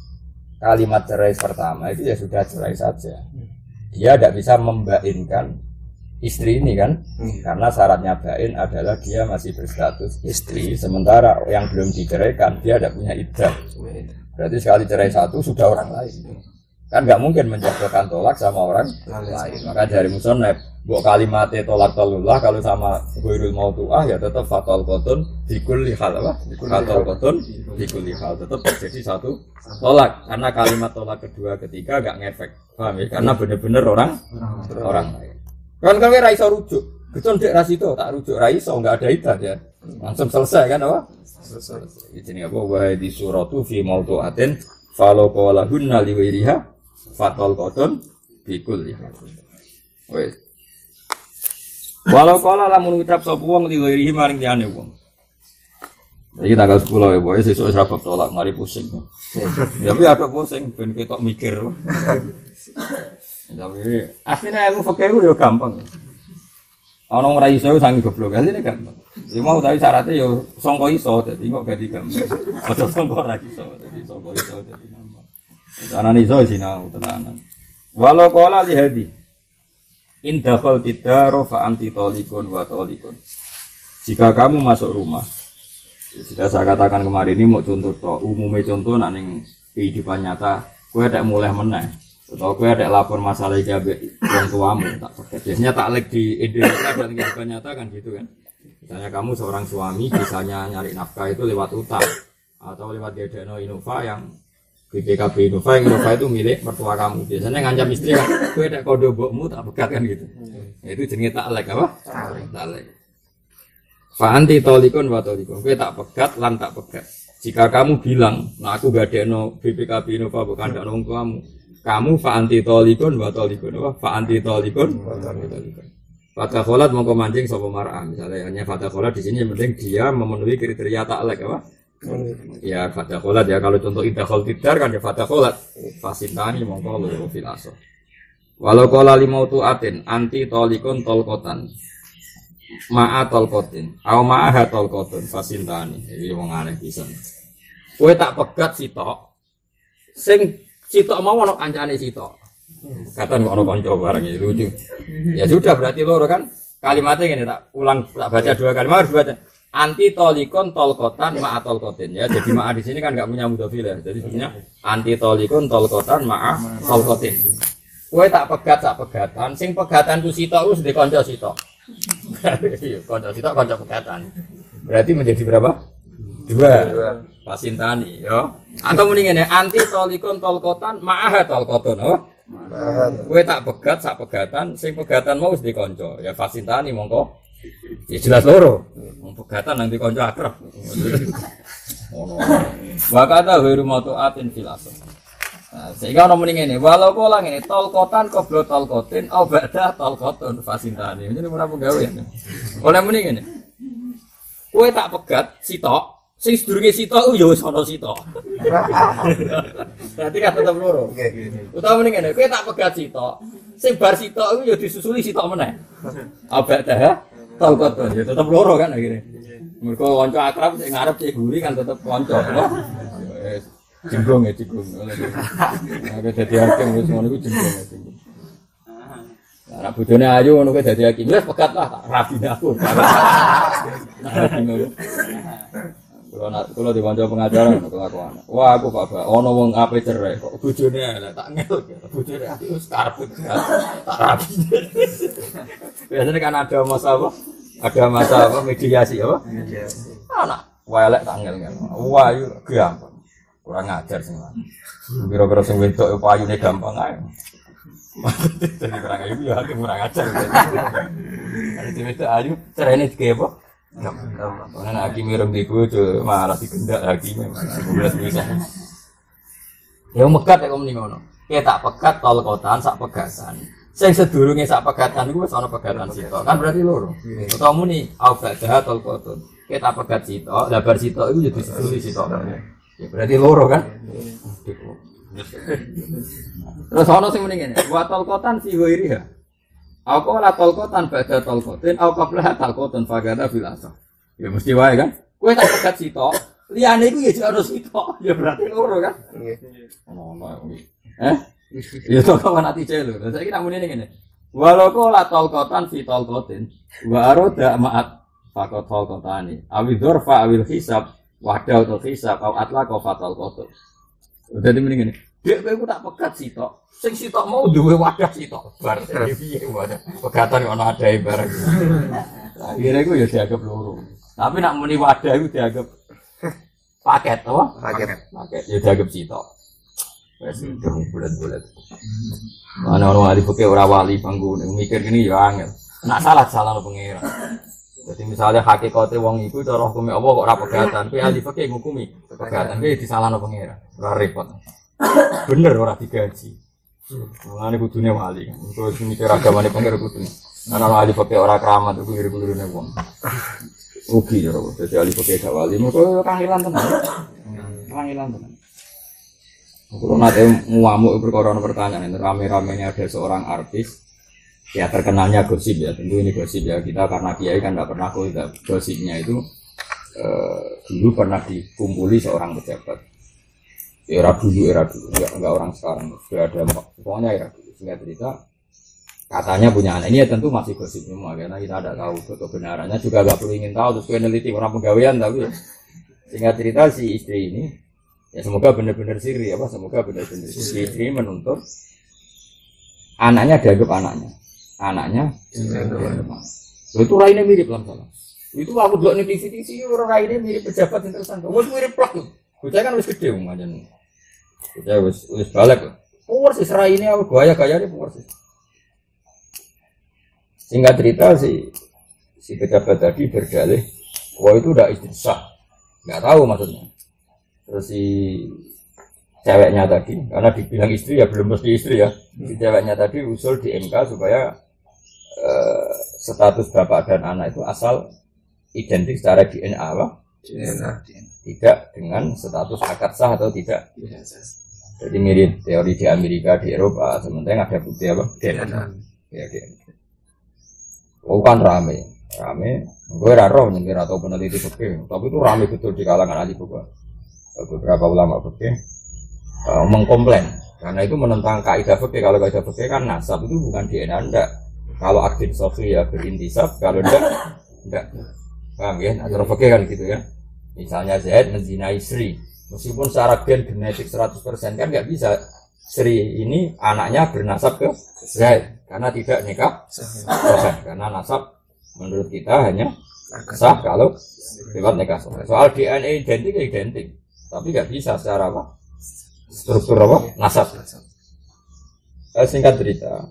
kalimat cerai pertama itu ya sudah cerai saja. Dia tidak bisa membainkan istri ini kan? Karena syaratnya bain adalah dia masih berstatus istri. Sementara yang belum diceraikan dia tidak punya iddah berarti sekali cerai satu sudah orang lain. Kan nggak mungkin menjatuhkan tolak sama orang lain. maka dari musonep buat kalimatnya tolak tolullah kalau sama guirul tuah ya tetap fatal kotun dikul hal apa? Fatal kotun dikul hal. Tetap terjadi satu tolak. Karena kalimat tolak kedua ketiga nggak ngefek. Paham ya? Karena benar-benar orang orang lain kan kalau raiso rujuk itu ndek rasito tak rujuk raiso nggak ada idat ya langsung selesai kan apa selesai ini apa wahai di suratu fi mautuatin falo kola hunna liwiriha fatol koton bikul ya. Wes. Walau kala lamun ngucap sapa wong li ghairihi maring liyane wong. Iki tanggal 10 ya, boy, sesuk wis rapat tolak mari pusing. [laughs] Ya tapi agak pusing ben ketok mikir. Tapi akhirnya ilmu fikih yo gampang. Ana ora iso sangi goblok, asline gampang. Ya mau tapi syaratnya yo sangka iso dadi kok ganti gampang. Aja sangka ora iso, dadi sangka iso dadi Anak iso sinau tenanan. Walau kola lihadi. Indahul tidak rofa anti tolikun wa tolikun. Jika kamu masuk rumah, sudah saya katakan kemarin ini mau contoh toh, umumnya contoh nanti kehidupan nyata, kue ada mulai menang. Atau kue ada lapor masalah jabe orang tuamu tak pakai. Biasanya tak like di Indonesia dan kehidupan nyata kan gitu kan. Misalnya kamu seorang suami, misalnya nyari nafkah itu lewat utang atau lewat Dedeno Innova yang BPKB Innova yang Innova itu milik mertua kamu. Biasanya ngancam istri kan gue ada kode bokmu tak pegat kan gitu. Nah, itu jenis taklek apa? Taklek Fa'anti tolikon wa tolikon gue tak pegat lan tak pegat. Jika kamu bilang nah aku gak ada no BPKB Innova bukan ada orang kamu kamu fa'anti tolikon wa tolikon apa? Fa'anti tolikon wa tolikon Fatah kholat mau kemancing sopo marah misalnya hanya fatah kholat di sini yang penting dia memenuhi kriteria taklek apa? Ya fatah kholat ya kalau contoh khol tidar kan ya fatah kholat fasintani mongko loro filaso. Walau kola limau atin anti tolikon tolkotan. Ma'a tolkotin. Au tolkotun. Fasintani ini wong aneh bisa. Kue tak pegat sitok sing sitok mau ono kancane sitok. Kata ono konco barang itu lucu. Ya sudah berarti loro kan? Kalimatnya gini tak ulang tak baca dua kali. Harus baca. Anti tolikon tolkotan ma tolkotin. Ya jadi ma di sini kan nggak punya mudofil ya. Jadi sebenarnya anti tolikon tolkotan ma tolkotin. Kue tak pegat tak pegatan. Sing pegatan tuh sito us di konco sito [laughs] konco sito konco pegatan. Berarti menjadi berapa? Dua pasintani yo atau mendingan ya anti tolikon tolkotan ma tolkoton oh Kue tak pegat, sak pegatan, sing pegatan mau di konco. Ya fasintani mongko. Ya jelas loro. Mau pegatan nanti konco akrab. Wa kata ghairu matu'atin fil asl. Nah, sehingga orang mending ini, walau lang ini tolkotan koblo tolkotin, au ba'da tolkotun fasintani. Ini murah penggawean. Oleh mending ini, kue tak pegat, sitok, Sing sedurunge sito ku ya wis ana sito. Berarti kan tetep loro. Utawa mending ngene, kowe tak pegat sito. Sing bar sito ku ya disusuli sito meneh. Abak dah talkot ya tetep loro kan akhirnya. Mergo kanca akrab sing ngarep sing guri kan tetep kanca. Jenggrong ya jenggrong. Nek dadi hakim wis ngono iku jenggrong ya jenggrong. Nah, bojone ayu ngono kowe dadi hakim. Wis pegat lah tak aku. [laughs] Nah, kalau nak kalau diwawancara pengacara kelakuan. Wah aku pak ono wong ape cerai kok elek tak ngel bujune aku wis karep tak rapi. Biasanya kan ada masa apa? Ada masa apa mediasi apa? Mediasi. Anak wah elek tak ngel ngel. Wah yo gampang. Kurang ajar sih lah. Biro-biro sing wedok payune gampang ae. Jadi kurang ayu ya kurang ajar. Ada itu ayu cerai ini apa? Karena hakim mirem di bojo malah digendak hakim sebelas bisa. Ya mekat ya kamu nih ngono. Ya tak pekat tol kotaan sak pegasan. Sing sedurunge sak pegatan iku wis ana pegatan sitok. Kan berarti loro. Utawa muni au badah tol koton. Ya tak pegat sitok, lah bar sitok iku jadi seduri sitok. Ya berarti loro kan? Terus ana sing muni ngene, wa tol kotan si ya. Aku ora tolkotan pada tolkotin, aku kablah tolkotan fagada fil. Ya mesti wae kan. Kowe tak pegat sitok, liyane iku ya harus sitok. Ya berarti loro kan. Ono ono. Eh? Ya to kawan ati celo. Saiki nak muni ngene. Walau kau la tolkotan fi tolkotin, wa aroda ma'at fakot tolkotani. Awi dorfa awil hisab, wadah atau hisab, au atla kau fatal kotor. Udah mending ini. Dia kowe tak pegat sitok. Sing sitok mau duwe wadah sitok. Bar piye wadah. Pegatan ana adae bareng. [laughs] Akhirnya gue ya dianggap loro. Tapi nak muni wadah itu dianggap [laughs] paket apa? Paket. Paket ya dianggap sitok. Wes bulat-bulat. Mana orang ahli fikih ora wali panggung mikir gini ya angel. Nak salah salah pengira. Jadi misalnya hakikatnya wong iku cara hukum apa kok ora pegatan, kuwi ahli fikih ngukumi pegatan kuwi disalahno pengira. Ora repot. Bener orang digaji. Mulane kudune wali. Terus mikir agamane pengen kudune. Karena orang ahli pakai orang keramat kiri nih wong. Rugi ya roh. Jadi ahli pakai gak wali. Mereka kangilan tenan. Kangilan tenan. Kalau nanti muamu perkara pertanyaan ini rame-rame ini ada seorang artis ya terkenalnya gosip ya tentu ini gosip ya kita karena kiai kan tidak pernah gosipnya itu eh, dulu pernah dikumpuli seorang pejabat era dulu era dulu. Enggak, enggak orang sekarang. Sudah ada pokoknya era dulu. Sehingga cerita katanya punya anak. Ini ya tentu masih gosip semua karena kita tidak tahu kebenarannya. Juga nggak perlu ingin tahu terus peneliti orang pegawaian tapi sehingga cerita si istri ini ya semoga benar-benar siri apa semoga benar-benar si istri menuntut anaknya dianggap anaknya. Anaknya itu lainnya mirip lah salah. Itu aku dulu nih di sini orang lainnya mirip pejabat yang tersangka. Mirip plak Bocah kan wis gede aja. Bocah wis wis balik. Puwer sih serai ini aku gaya gaya ini sih. Singkat cerita si si pejabat tadi berdalih, wah itu udah istri sah, nggak tahu maksudnya. Terus si ceweknya tadi, karena dibilang istri ya belum mesti istri ya. Si ceweknya tadi usul di MK supaya uh, status bapak dan anak itu asal identik secara DNA apa? DNA tidak dengan status akad sah atau tidak. Jadi mirip teori di Amerika, di Eropa, sementara ada bukti apa? DNA. Ya, DNA. Oh kan rame, rame. Gue raro nyengir atau peneliti fikih, tapi itu rame betul di kalangan ahli buku. Beberapa ulama fikih uh, mengkomplain Karena itu menentang kaidah fikih. Kalau kaidah fikih kan nasab itu bukan DNA enggak. Kalau aktif sofi ya berintisab, kalau enggak enggak. Paham ya? Nah, fikih kan gitu ya. Misalnya Zaid menzinai Sri, meskipun secara gen genetik 100% kan nggak bisa. Sri ini anaknya bernasab ke Zaid karena tidak nikah. Karena nasab menurut kita hanya sah kalau lewat nikah. Soal DNA identik ya identik. Tapi nggak bisa secara apa? Struktur apa? Nasab. Eh, singkat cerita.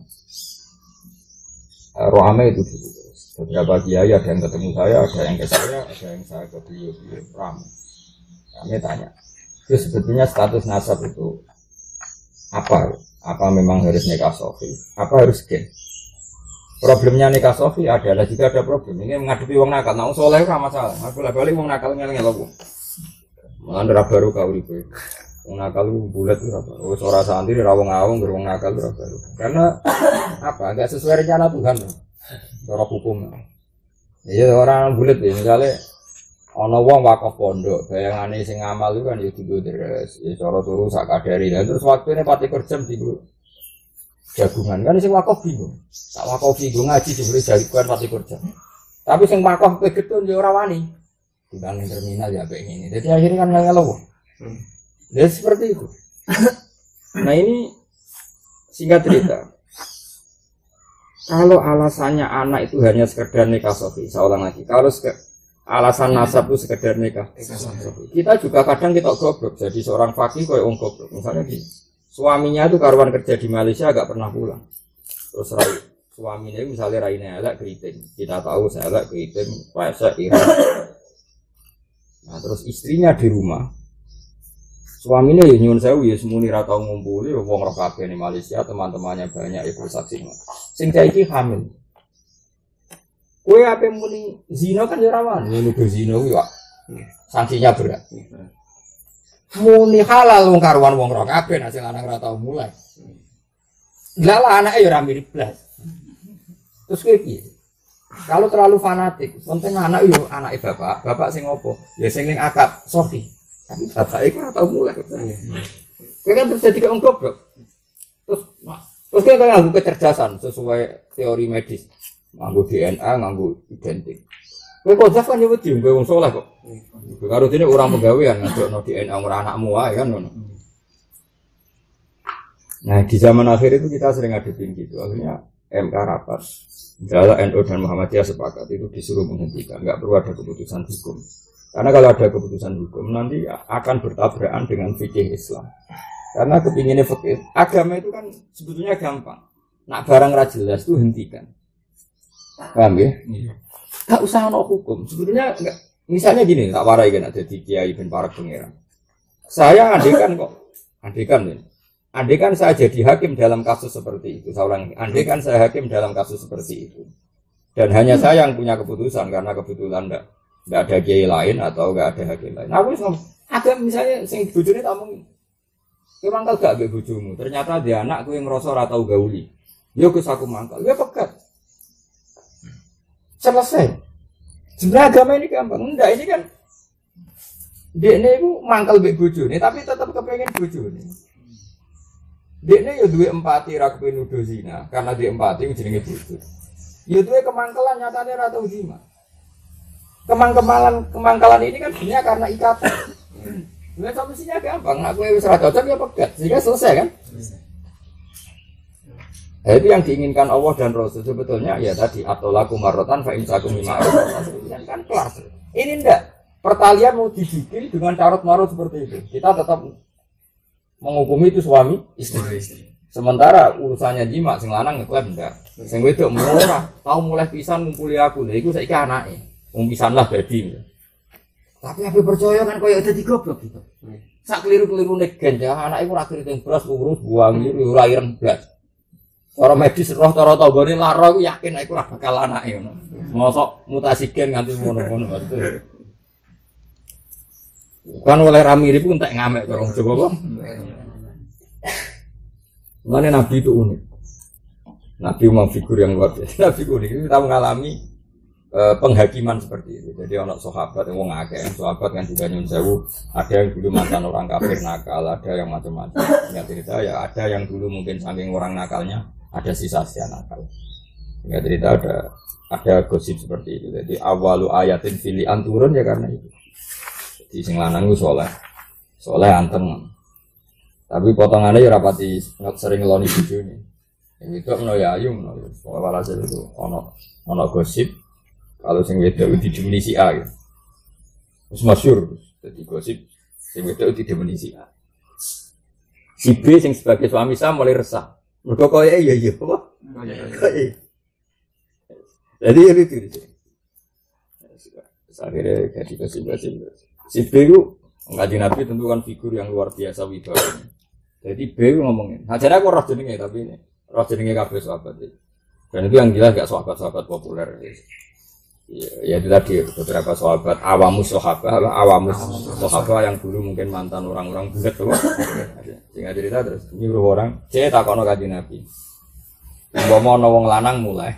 Eh, Rohame itu dulu beberapa kiai ada yang ketemu saya ada yang ke saya ada yang saya ke beliau beliau ram kami tanya itu sebetulnya status nasab itu apa? Apa memang harus nikah sofi? Apa harus gen? Problemnya nikah sofi adalah juga ada problem. Ini menghadapi uang nakal. Nah soleh sama masalah. Aku lah balik uang nakal ngel ngel malah baru kau itu Wong nakal lu bulat tuh apa? Oh, suara santri rawong awong beruang nakal tuh apa? Karena apa? Gak sesuai rencana Tuhan. Cara hukum. Iya orang bulat ya misalnya Ono wong wakaf pondok, bayangane sing ngamal itu kan ya tiga deres, ya cara turu sak kadari. Dan terus waktu ini pati kerja tiga jagungan kan sing wakaf bingung. Tak wakaf bingung ngaji diberi jagungan pati kerja. Tapi sing wakaf pe getun ya ora wani. Dibanding terminal ya kayak ini. Jadi akhirnya kan ngeluh. Hmm. Ya seperti itu. [laughs] Nah ini singkat cerita. Kalau alasannya anak itu hanya sekedar nikah sofi, ulang lagi. Kalau alasan nasab itu sekedar nikah. Kita juga kadang kita goblok. Jadi seorang fakih kayak om goblok. Misalnya di suaminya itu karuan kerja di Malaysia agak pernah pulang. Terus rai, suaminya misalnya Raina elek keriting. Kita tahu saya elek keriting, pesek, iran. Nah terus istrinya di rumah. Suaminya ya nyun sewu ya semuni rata ngumpuli wong roh di Malaysia teman-temannya banyak ikut saksi. Sing saiki hamil. Kue apa muni zino kan ya rawan, ya nuduh zino ya. Sanksinya berat. Muni halal wong karuan wong roh kabeh nek sing lanang ora tau mulai. Lah anake ya ora mirip blas. Terus kowe piye? Kalau terlalu fanatik, penting anak yo anake bapak, bapak sing opo? Ya sing ning akad sofi. Tapi bapak itu ora tau mulai. Kowe kan terus jadi kok goblok. Terus terus kowe kan kecerdasan sesuai teori medis nganggu DNA, nganggu identik. Kowe kok kan ya wedi kowe wong saleh kok. Karo dene orang pegawaian ngajokno DNA ora anakmu wae kan ngono. Nah di zaman akhir itu kita sering ngadepin gitu akhirnya MK rapat Jala NU dan Muhammadiyah sepakat itu disuruh menghentikan nggak perlu ada keputusan hukum karena kalau ada keputusan hukum nanti akan bertabrakan dengan fikih Islam karena kepinginnya fikih agama itu kan sebetulnya gampang nak barang jelas itu hentikan Paham ya? Iya. Gak usah no hukum. Sebetulnya enggak. Misalnya gini, tak warai kan ada di Kiai bin Para Pangeran. Saya andekan kok, andekan ya. Andekan saya jadi hakim dalam kasus seperti itu. Saya ulangi, andekan saya hakim dalam kasus seperti itu. Dan hanya saya yang punya keputusan karena kebetulan enggak, enggak ada kiai lain atau enggak ada hakim lain. Nah, aku ada misalnya sing bujurnya mungkin. Kowe gak mbek bojomu. Ternyata dia anak kowe ngrasa ora tau gauli. Yo Gus aku mangkal. Ya pegat selesai. Sebenarnya agama ini gampang. Enggak, ini kan dia ini mangkal bek bojo nih, tapi tetap kepengen bojo nih. Dia ini ya dua empati rakyat nudo zina, karena dia empati jenenge bojo. Ya dua kemangkalan nyatanya rata zina. Kemangkalan kemangkalan ini kan sebenarnya karena ikatan. Nah, solusinya gampang. Aku wis ora cocok ya pegat, sehingga selesai kan? Nah, itu yang diinginkan Allah dan Rasul sebetulnya ya tadi atau laku marotan fa imsakum kan kelas. Ini enggak pertalian mau dibikin dengan carut marut seperti itu. Kita tetap menghukumi itu suami istri. Sementara urusannya jima sing lanang ngeklaim enggak. Sing wedok murah, tahu mulai pisan ngumpuli aku. Lha iku saiki anake. Wong pisan lah dadi. Tapi apa percaya kan koyo dadi goblok gitu. Sak keliru-keliru nek genja anake ora keriting beras urus buang ora ireng blas. Orang medis roh toro ini laro aku yakin aku ora bakal anake ngono. Mosok mutasi gen nganti ngono-ngono Kan oleh ramiri pun tak ngamek orang coba kok. Mana Nabi itu unik. Nabi memang figur yang luar biasa. [laughs] Nabi unik. Kita mengalami eh, penghakiman seperti itu. Jadi anak sahabat yang wong akeh, sahabat kan juga nyun sewu, ada yang dulu mantan orang kafir nakal, ada yang macam-macam. Ingat cerita ya ada yang dulu mungkin saking orang nakalnya ada sisa-sisa nakal. Ingat cerita ada ada gosip seperti itu. Jadi awalu ayatin filian turun ya karena itu. Jadi sing lanang soleh, soleh anteng. Tapi potongannya ya rapati sering ngeloni ini. Yang itu menawa ya ayu. Soalnya itu ono ono gosip kalau sing wedok di si A gitu. Terus masyur, jadi gosip sing wedok di si A. Si B sing sebagai suami saya mulai resah. Mereka kau iya iya apa? Jadi itu itu. Akhirnya jadi gosip-gosip. Si B itu ngaji Nabi tentu kan figur yang luar biasa wibawa. Jadi B ngomongin. Jadi aku roh jenenge tapi ini roh jenenge kabeh sahabat. Dan itu yang jelas gak sahabat-sahabat populer. Ya, itu tadi beberapa sahabat. Awamus sahabat awamus sahabat yang dulu mungkin mantan orang-orang bulat tuh sehingga cerita terus. Nyuruh orang saya tak kono kaji nabi. Mau wong lanang mulai.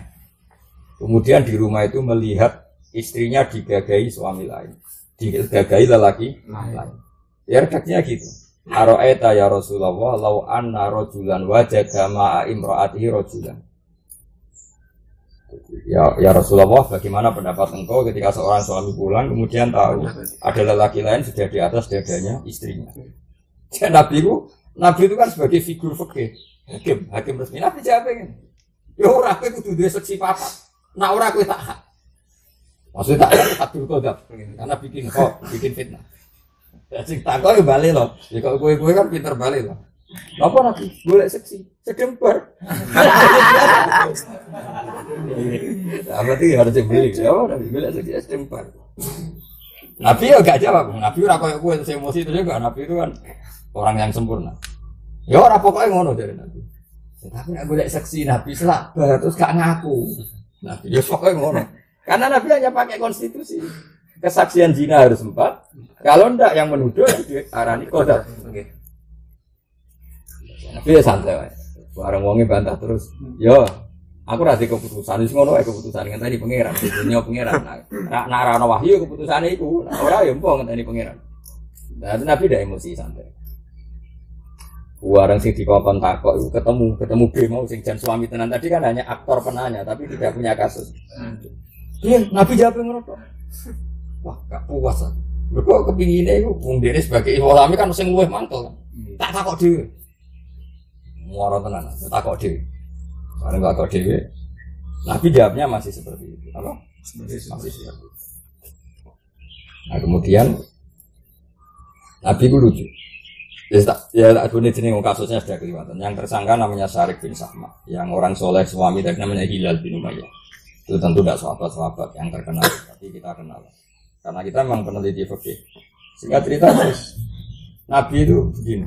Kemudian di rumah itu melihat istrinya digagai suami lain. Digagai lelaki lain. Ya redaksinya gitu. Aro'eta ya Rasulullah lau anna rojulan wajada ma'a imra'atihi rojulan Ya, ya Rasulullah, bagaimana pendapat engkau ketika seorang suami pulang kemudian tahu ada lelaki lain sudah di atas dadanya istrinya. Ya, Nabi itu, Nabi itu kan sebagai figur fikih, hakim, hakim resmi. Nabi jawab ini, ya orang itu kudu dua seksi papa, nah orang aku tak Maksudnya tak ada hati itu karena bikin kok, bikin fitnah. Ya sing tak kok ya balik loh. Ya kalau gue kan pinter balik loh. Apa nanti boleh seksi, sedemper. Nah, berarti harus dibeli. Ya nanti boleh seksi sedemper. Nabi ya gak jawab. Nabi ora koyo kowe emosi itu juga. Nabi itu kan orang yang sempurna. Ya ora pokoknya ngono dari Nabi. Tapi nek boleh seksi Nabi selak terus gak ngaku. Nabi ya pokoknya ngono. Karena Nabi hanya pakai konstitusi. Kesaksian zina harus empat. Kalau ndak yang menuduh yang diarani kodok. Tapi ya santai Bareng wongi bantah terus. Yo, aku rasa keputusan itu ngono keputusan yang tadi pangeran, dunia pangeran. Nak nak rano wahyu keputusan itu, ora ya mbok ngenteni pangeran. Nah, Nabi tidak emosi santai. Warang sing dikongkon takok itu ketemu ketemu B mau sing jan suami tenan tadi kan hanya aktor penanya tapi tidak punya kasus. Iya, Nabi jawab ngono Wah, gak puas. Kok kepinginnya itu wong dene sebagai ulama kan sing luwih mantel. Tak takok dhewe. Muara tenan, tak takok dhewe. Karena gak takok dhewe. Nabi jawabnya masih seperti itu. Apa? Masih seperti itu. Nah, kemudian Nabi itu lucu. Ya, ya dulu jenis kasusnya sudah kelihatan. Yang tersangka namanya Syarif bin Sahma, yang orang soleh suami tapi namanya Hilal bin Umayyah. Itu tentu tidak sahabat-sahabat yang terkenal, tapi kita kenal. Karena kita memang peneliti fikih. Sehingga cerita terus. Nabi itu begini.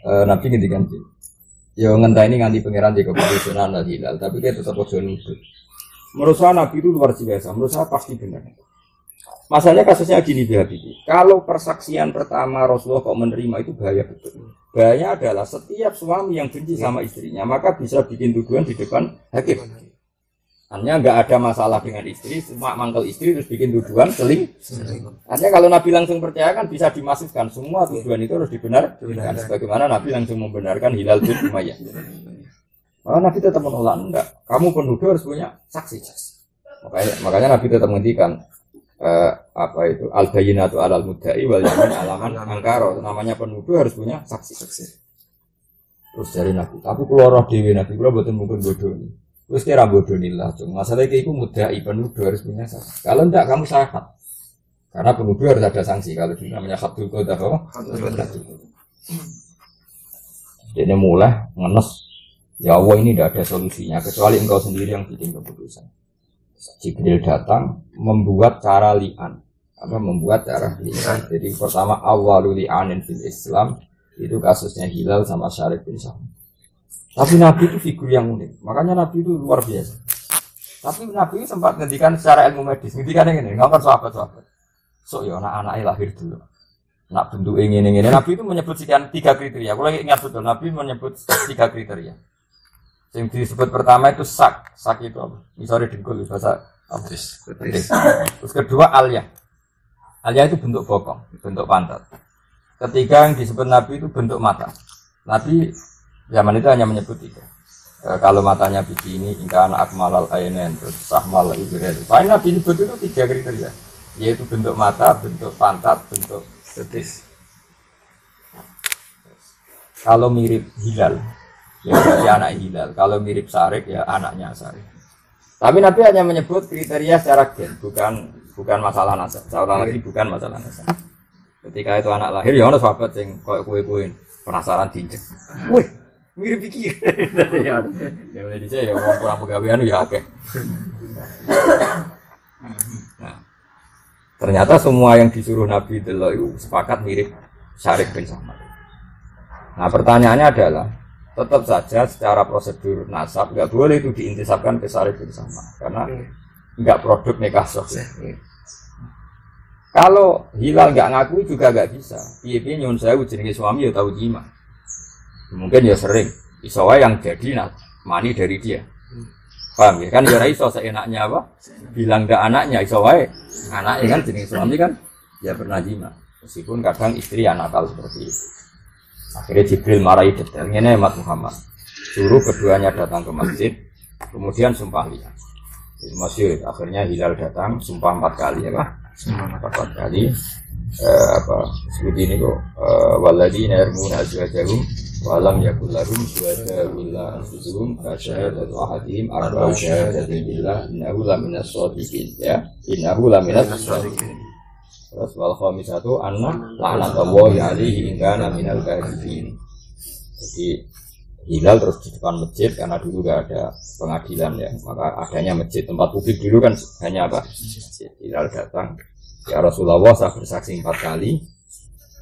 E, Nabi ngendikan sih. Ya ngentah ini nganti pangeran di keputusan al hilal, tapi dia tetap ojo nuduh. Menurut saya Nabi itu luar biasa. Menurut saya pasti benar. Masalahnya kasusnya gini Bihabibi. Kalau persaksian pertama Rasulullah kok menerima itu bahaya betul. Bahaya adalah setiap suami yang benci sama istrinya maka bisa bikin tuduhan di depan hakim. Hanya nggak ada masalah dengan istri, cuma mangkel istri terus bikin tuduhan seling. Hanya kalau Nabi langsung percaya kan bisa dimasifkan semua tuduhan itu harus dibenarkan. Sebagaimana Nabi langsung membenarkan Hilal bin Umayyah. Maka Nabi tetap menolak enggak. Kamu penuduh harus punya saksi. Makanya, makanya Nabi tetap menghentikan eh, apa itu al bayinatu alal mudai wal yamin alaman angkaro. Namanya penuduh harus punya saksi. saksi. Terus dari Nabi, tapi keluar roh dewi Nabi, kalau betul mungkin bodoh ini. Terus kira bodoh nilai, cuma masalahnya kayak itu mudah, penuduh harus punya sanksi. Kalau enggak kamu sahat, karena penuduh harus ada sanksi. Kalau itu namanya khatul kodah apa? Jadi mulai ngenes, ya Allah ini tidak ada solusinya kecuali engkau sendiri yang bikin keputusan. Jibril datang membuat cara lian, apa membuat cara lian. Jadi pertama awalul lianin fil Islam itu kasusnya Hilal sama Syarif bin Sa'ad. Tapi Nabi itu figur yang unik. Makanya Nabi itu luar biasa. Tapi Nabi sempat ngendikan secara ilmu medis. Ngendikan yang ini, nggak sahabat-sahabat. So ya anak-anak lahir dulu. Nak bentuk ingin ingin. Nabi itu menyebut sekian tiga kriteria. Aku lagi ingat betul. Nabi menyebut tiga kriteria. Yang disebut pertama itu sak. Sak itu apa? Misalnya dengkul bahasa Betis. Terus kedua alia. Alia itu bentuk bokong, bentuk pantat. Ketiga yang disebut Nabi itu bentuk mata. Nabi zaman itu hanya menyebut itu. E, kalau matanya begini, ingkana akmalal ainen, terus sahmal ibrahim. Paling Nabi nyebut itu tiga kriteria, yaitu bentuk mata, bentuk pantat, bentuk betis. Kalau mirip hilal, ya berarti anak hilal. Kalau mirip sarik, ya anaknya sarik. Tapi Nabi hanya menyebut kriteria secara gen, bukan bukan masalah nasab. Seorang lagi bukan masalah nasab. Ketika itu anak lahir, ya ono sahabat yang kau kue-kue penasaran diinjek. Wih, mirip pikir. ya, ya mulai dicek ya kurang ya oke. Nah, ternyata semua yang disuruh Nabi itu sepakat mirip Syarif bin Samad. Nah pertanyaannya adalah tetap saja secara prosedur nasab nggak boleh itu diintisapkan ke Syarif bin Samad karena nggak produk nikah sahih. Kalau hilal nggak ngaku juga nggak bisa. Iya iya nyun saya jenenge suami ya tahu jima. Mungkin ya sering. Isowa yang jadi nah, mani dari dia. Paham ya? Kan ya iso seenaknya apa? Bilang nggak anaknya isowa anaknya kan jenenge suami kan ya pernah jima. Meskipun kadang istri anak nakal seperti itu. Akhirnya Jibril marahi detailnya nih Mat Muhammad. Suruh keduanya datang ke masjid, kemudian sumpah lihat. Masih akhirnya Hilal datang, sumpah empat kali ya Pak empat kali eh, apa seperti ini kok eh, waladina yarmuna azwajahum walam yakul lahum syuhada illa anfusuhum fa syahadatu ahadihim arba'u syahadatin billah innahu laminas shadiqin ya. Innahu laminas shadiqin. Terus wal khamisatu anna la'natullahi alaihi in kana minal kadhibin jadi Hilal terus di depan masjid karena dulu gak ada pengadilan ya. Maka adanya masjid tempat publik dulu kan hanya apa? Hilal datang. Ya Rasulullah saya bersaksi empat kali.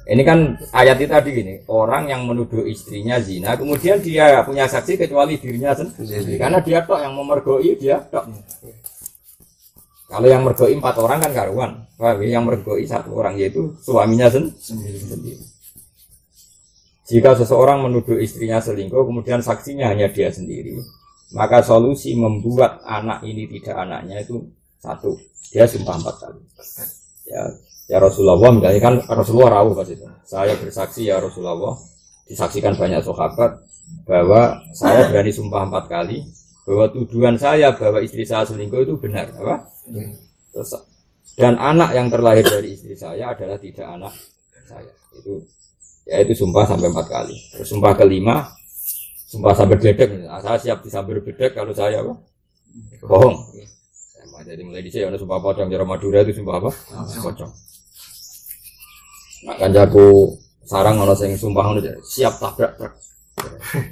Ini kan ayat itu tadi gini, orang yang menuduh istrinya zina, kemudian dia punya saksi kecuali dirinya sendiri, karena dia tok yang memergoi dia tok. Kalau yang mergoi empat orang kan karuan, yang mergoi satu orang yaitu suaminya sendiri. Jika seseorang menuduh istrinya selingkuh, kemudian saksinya hanya dia sendiri, maka solusi membuat anak ini tidak anaknya itu satu, dia sumpah empat kali ya ya Rasulullah misalnya kan Rasulullah rawuh pas itu. Saya bersaksi ya Rasulullah disaksikan banyak sahabat bahwa saya berani sumpah empat kali bahwa tuduhan saya bahwa istri saya selingkuh itu benar apa? Terus, dan anak yang terlahir dari istri saya adalah tidak anak saya. Itu ya itu sumpah sampai empat kali. Terus sumpah kelima sumpah sampai bedek. Nah, saya siap disambar bedek kalau saya apa? Bohong. Jadi mulai di sini ada sumpah pocong, cara Madura itu sumpah apa? Pocong. Nak kanjaku sarang ono sing sumpah ngono siap tabrak truk.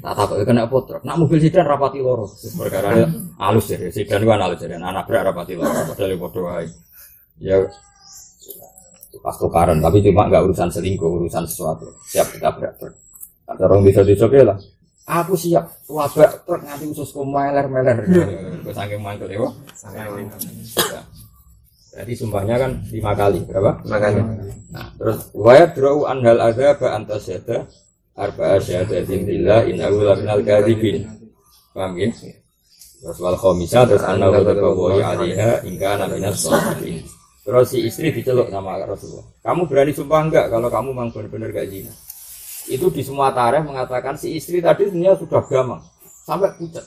Tak takut kena apa truk. Nak mobil sedan rapati loro. Perkara halus ya, sedan gua halus ya, anak berak rapati loro padahal ya padha wae. Ya pas tukaran tapi cuma nggak urusan selingkuh, urusan sesuatu. Siap kita berak truk. Ada orang bisa dicoba lah. Aku siap wabak truk nganti ususku meler-meler. [laughs] Gue saking mantul ya, Jadi sumpahnya kan lima kali, berapa? Lima kali. Nah, terus wayat drawu anhal ada ba antasyada arba syahadatin billah innahu laminal kadhibin. Paham ya? Terus wal khamisah terus anna wa taqawwi alaiha ingka minas shadiqin. Terus si istri diceluk sama Rasulullah. Kamu berani sumpah enggak kalau kamu memang benar-benar gak zina? itu di semua tarikh mengatakan si istri tadi sebenarnya sudah gamang sampai pucat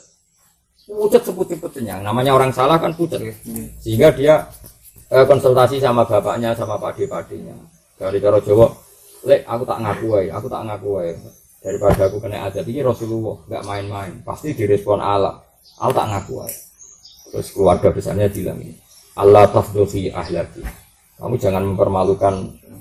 pucat seputih-putihnya namanya orang salah kan pucat sehingga dia eh, konsultasi sama bapaknya sama padi-padinya. Dari cara Jawa lek aku tak ngaku ya aku tak ngaku ya daripada aku kena aja ini Rasulullah nggak main-main. Pasti direspon Allah. Aku tak ngaku ya terus keluarga besarnya bilang ini Allah tafdofi ahlaki kamu jangan mempermalukan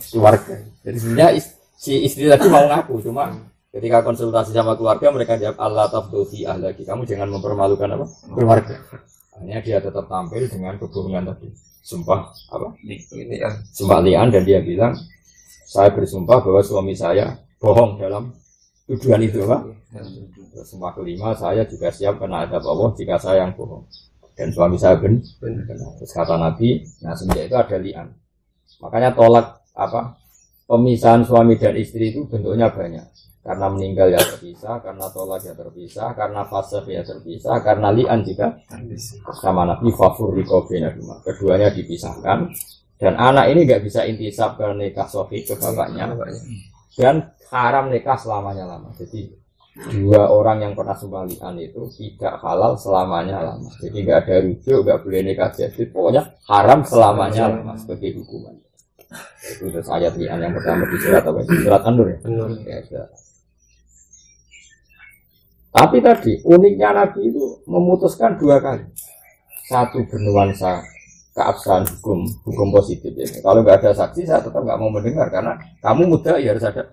keluarga. Jadi sebenarnya si istri tadi mau ngaku cuma ketika konsultasi sama keluarga mereka jawab Allah tafdufi ahlaki kamu jangan mempermalukan apa? Keluarga hanya dia tetap tampil dengan kebohongan tadi. Sumpah apa? Sumpah lian dan dia bilang saya bersumpah bahwa suami saya bohong dalam tuduhan itu pak. Sumpah kelima saya juga siap kena ada Allah jika saya yang bohong. Dan suami saya ben benar. Terus kata Nabi nah semenjak itu ada lian. Makanya tolak apa pemisahan suami dan istri itu bentuknya banyak. Karena meninggal ya terpisah, karena tolak ya terpisah, karena fase ya terpisah, karena lian juga sama Nabi fafur Keduanya dipisahkan dan anak ini nggak bisa intisab ke nikah sofi ke bapaknya dan haram nikah selamanya lama. Jadi dua orang yang pernah sumbalian itu tidak halal selamanya lama. Jadi nggak ada rujuk, nggak boleh nikah jadi pokoknya haram selamanya lama sebagai hukuman. Itu ayat yang pertama di surat apa? Surat An-Nur ya. ya tapi tadi uniknya Nabi itu memutuskan dua kali. Satu bernuansa keabsahan hukum, hukum positif ya. Kalau nggak ada saksi saya tetap nggak mau mendengar karena kamu muda ya harus ada.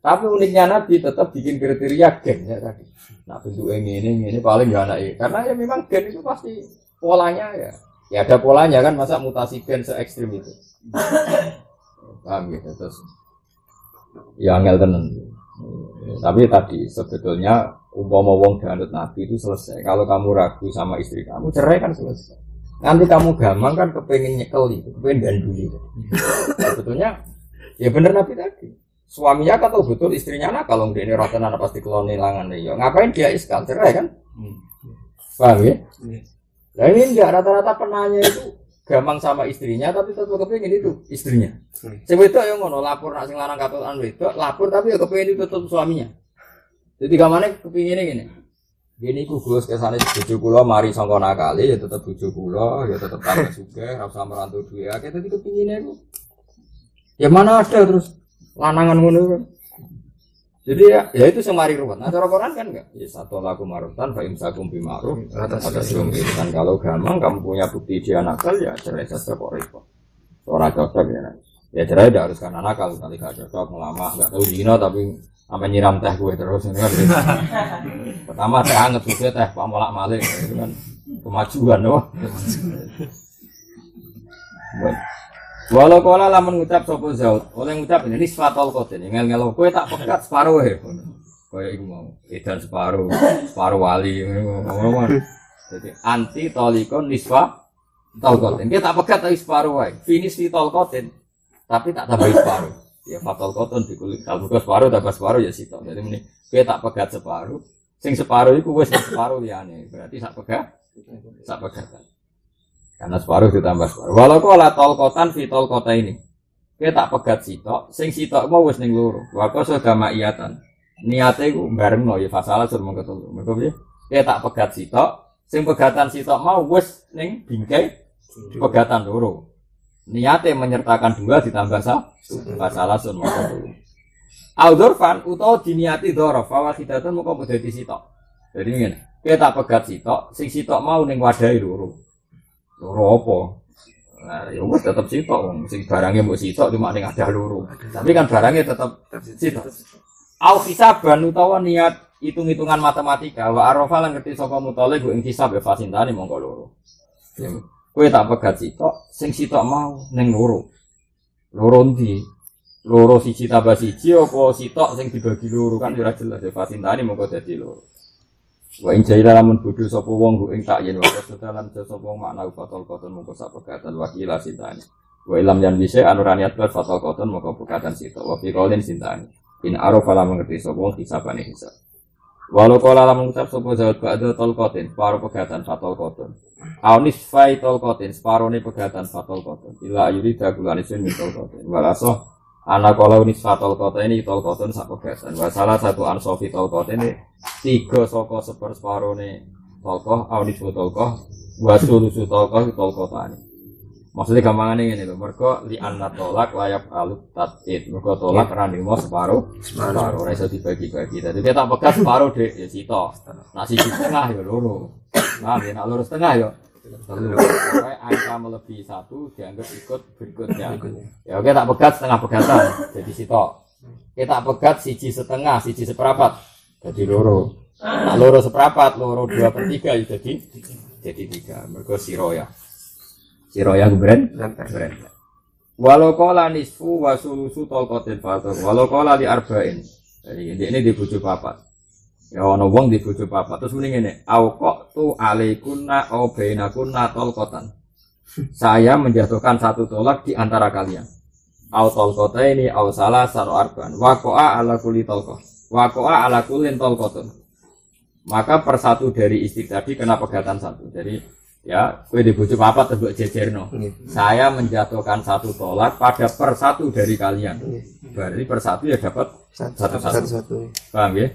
Tapi uniknya Nabi tetap bikin kriteria gen ya tadi. Nah bentuk ini ini ini paling nggak anak Karena ya memang gen itu pasti polanya ya. Ya ada polanya kan masa mutasi gen se ekstrim itu. [laughs] Paham gitu terus. Ya angel tenan. Tapi tadi sebetulnya umpama wong danut nabi itu selesai. Kalau kamu ragu sama istri kamu, cerai kan selesai. Nanti kamu gampang kan kepengen nyekel itu, kepengen ganduli. [laughs] Sebetulnya ya bener nabi tadi. Suaminya kan tahu betul istrinya nak kalau dia ini rata anak pasti kelon nilangan ya. Ngapain dia iskal cerai kan? Hmm. Paham ya? Iya. Nah ini enggak rata-rata penanya itu gampang sama istrinya tapi tetap kepingin itu istrinya. Hmm. Sing wedok yang ngono lapor nak sing lanang katokan wedok lapor tapi ya kepingin itu tetap suaminya. Jadi kamane kepingin gini. Gini ku Gus kesane bojo kula mari sangka nakali ya tetep bojo kula ya tetep tambah juga ora usah merantau duwe akeh dadi kepingine ku. Ya mana ada terus lanangan ngono kan. Jadi ya, ya itu semari ruwet. Nah cara Quran kan enggak. Ya satu lagu marutan, fa imsakum bimaru. Ada kan kalau gampang kamu punya bukti dia nakal ya cerai saja kok repot. Orang cocok ya. Ya cerai tidak harus karena nakal, kali gak cocok, lama nggak tahu dino tapi apa nyiram teh gue terus ini kan. [laughs] Pertama teh anget juga teh pamolak malik itu kan kemajuan loh. [laughs] Walau kala lamun ngucap sopo zaud, oleh ngucap ini nisfatul kotin, ngel ngel kowe tak pekat separuh ya. Kowe iku mau, edan separuh, separuh wali ngomong. Jadi anti tolikon nisfa tolkotin. Dia tak pekat tapi separuh wae. Finish di tolkotin, tapi tak tambah separuh. Ya fatal koton di kulit. Kalau separuh tambah separuh ya sito. Jadi ini dia tak pekat separuh. Sing separuh itu wes separuh liane. Berarti tak pegat, tak pegatan. Karena separuh ditambah separuh. Walau kau lah tol kotan fi tol kota ini. Kita tak pegat sitok, sing sitok mau wis ning loro. Wa kau sudah maiyatan. Niate ku bareng no ya fasalah sur mung ketelu. Mergo piye? Kita tak pegat sitok, sing pegatan sitok mau wis ning bingkai pegatan loro. Niate menyertakan dua ditambah satu. Fasalah sur mung ketelu. Audorfan utawa diniati dhorof fawahidatun muka dadi sitok. Jadi ngene, kita pegat sitok, sing sitok mau ning wadahi loro. Loro apa? Nah, ya wis tetep sitok sing barangnya mbok sitok cuma ning ada loro. Tapi kan barangnya tetep sitok. Au hisaban utawa niat hitung-hitungan matematika wa arafa lan ngerti saka mutole gue ing hisab ya fasintane monggo loro. Ya, kowe tak pegat sitok, sing sitok mau ning loro. Loro ndi? Loro siji tambah siji apa sitok sing dibagi loro kan ora jelas ya fasintane monggo dadi loro. Wa in jahila lamun bodho sapa wong ing takyin wa sedalan sapa wong makna fatal koton mongko sak pegatan wakila sintani. Wa ilam yan bisa anurani atbat fatal koton mongko pegatan sita wa fi qaulin sintani. In arafa lamun ngerti sapa wong hisabane hisab. Walau kala lamun ngucap sapa zawat ba'da tol kotin separo pegatan fatal koton. Aunis fai tol kotin separone pegatan fatal koton. Ila ayuri dagulane sun tol kotin. Walasoh Anak kalau ini fatol kota ini tol kota ini satu kesan. Salah satu ansofi tol kota ini tiga soko seper separuh nih tolkoh, audis tolkoh, wasulusu tolkoh tol kota ini. Maksudnya gampangan ini loh, mereka li anak tolak layak alut tatit, mereka tolak running mau separuh, separuh, rasa dibagi-bagi. Jadi kita pegas separuh deh, ya sito. Nasi di tengah ya loro, nah, ya nak lurus tengah ya. Angka melebihi satu dianggap ikut berikutnya. Ya oke tak pegat setengah pegatan jadi sitok. Kita pegat siji setengah, siji seperapat jadi loro. Nah, loro seperapat, loro dua per tiga ya jadi jadi tiga. Mereka siroya. Siroya brand brand. Walau kola nisfu wasulusu tolkotin fatur. Walau kola di arba'in. Jadi ini di bujuk papat. Ya ono wong di bojo papa. Terus mending ngene, au kok tu alaikunna au bainakunna tolkotan. Saya menjatuhkan satu tolak di antara kalian. au tolkota ini au salah saro arban wakoa ala kuli tolko wakoa ala kulin tolkotun maka persatu dari istri tadi kena pegatan satu. Jadi ya kue dibujuk apa tebuk jejerno. Saya menjatuhkan satu tolak pada persatu dari kalian. Berarti persatu ya dapat satu satu, satu. paham ya?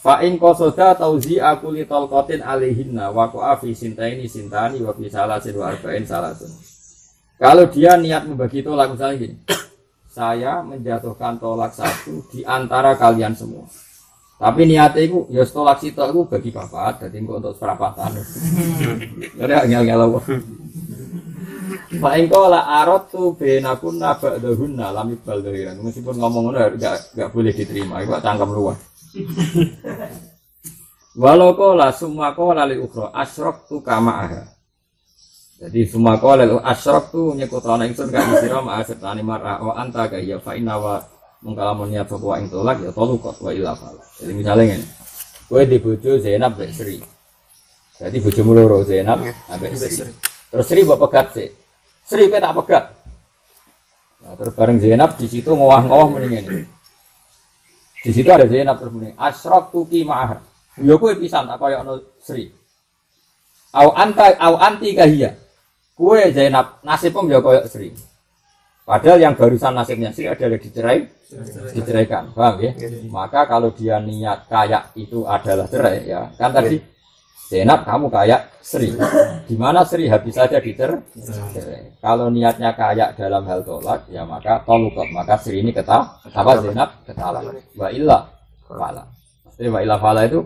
Fa in qasoda tauzi aku li tolkotin alaihinna wa fi sintaini sintani wa fi salasin wa arba'in salasun kalau dia niat membagi tolak misalnya gini. [clears throat] Saya menjatuhkan tolak satu di antara kalian semua tapi niatnya itu ya tolak situ aku bagi bapak, jadi engkau untuk perapatan. Ada ngel ngel apa? Pak engkau lah arot tuh benakun nabak dahuna lami bal dahiran. Meskipun ngomong ngono gak gak boleh diterima, itu tangkap luas. [laughs] Walau kola semua kola li ukro asrok tu kama aha. Jadi semua kola li asrok tu nyekutana itu gak disirah ma asetani marah wa anta kaya fa inna wa mengkalamun niat sapa ing tolak ya tolu kok wa ila fala. Jadi misalnya ini, kowe di bojo Zainab mbek Sri. Jadi bojomu loro Zainab ambek Sri. Terus Sri mbok pegat sih. Sri kowe tak pegat. Nah, terus bareng Zainab di situ ngowah-ngowah mending ini. Di situ ada Zainab terus mending asrok tuki ma'ah. Ya kowe pisan tak koyo Sri. Au anta au anti kahia. Kue Zainab nasibmu ya koyo Sri. Padahal yang barusan nasibnya sih adalah dicerai, diceraikan, paham ya? Maka kalau dia niat kayak itu adalah cerai, ya. Kan tadi Zainab kamu kayak Sri, gimana Sri habis saja dicerai. Kalau niatnya kayak dalam hal tolak, ya maka tolukot, maka Sri ini ketah, apa Zainab? Ketala, wa illa fala. Jadi wa illa fala itu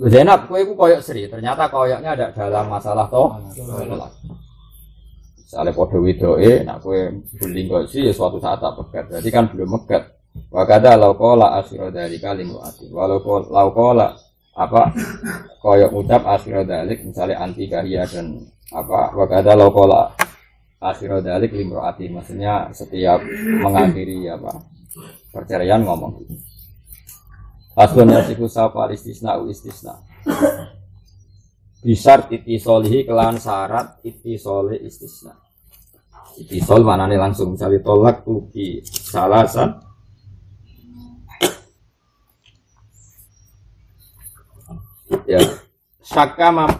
Zainab, kue ku koyok Sri, ternyata koyoknya ada dalam masalah toh tolak. Misalnya podo widoe, nak kue beling sih ya suatu saat tak pegat. Berarti kan belum megat. Wakada laukola asyiro dari kali muati. Walau laukola apa koyok ucap asyiro dalik misalnya anti kahia dan apa wakada laukola asyiro dalik limroati. Maksudnya setiap mengakhiri apa perceraian ngomong. Aslun yasiku sapa istisna u istisna Bisar titi solihi kelan syarat titi solih istisna. Titi sol mana nih langsung misalnya tolak tuki salasan. Ya, syakka mam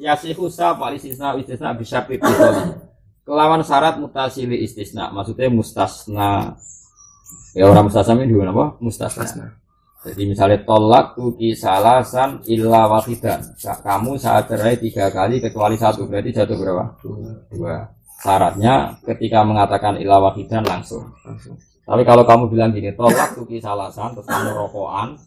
yasihu sapa istisna istisna bisar titi solihi. Kelawan syarat mutasili istisna, maksudnya mustasna. Ya orang mustasna ini dua apa? Mustasna. Jadi misalnya tolak tuki salasan illa wahidan. Kamu saat cerai tiga kali kecuali satu berarti jatuh berapa? Dua. Syaratnya ketika mengatakan illa wahidan langsung. langsung. Tapi kalau kamu bilang gini tolak tuki salasan terus kamu rokokan,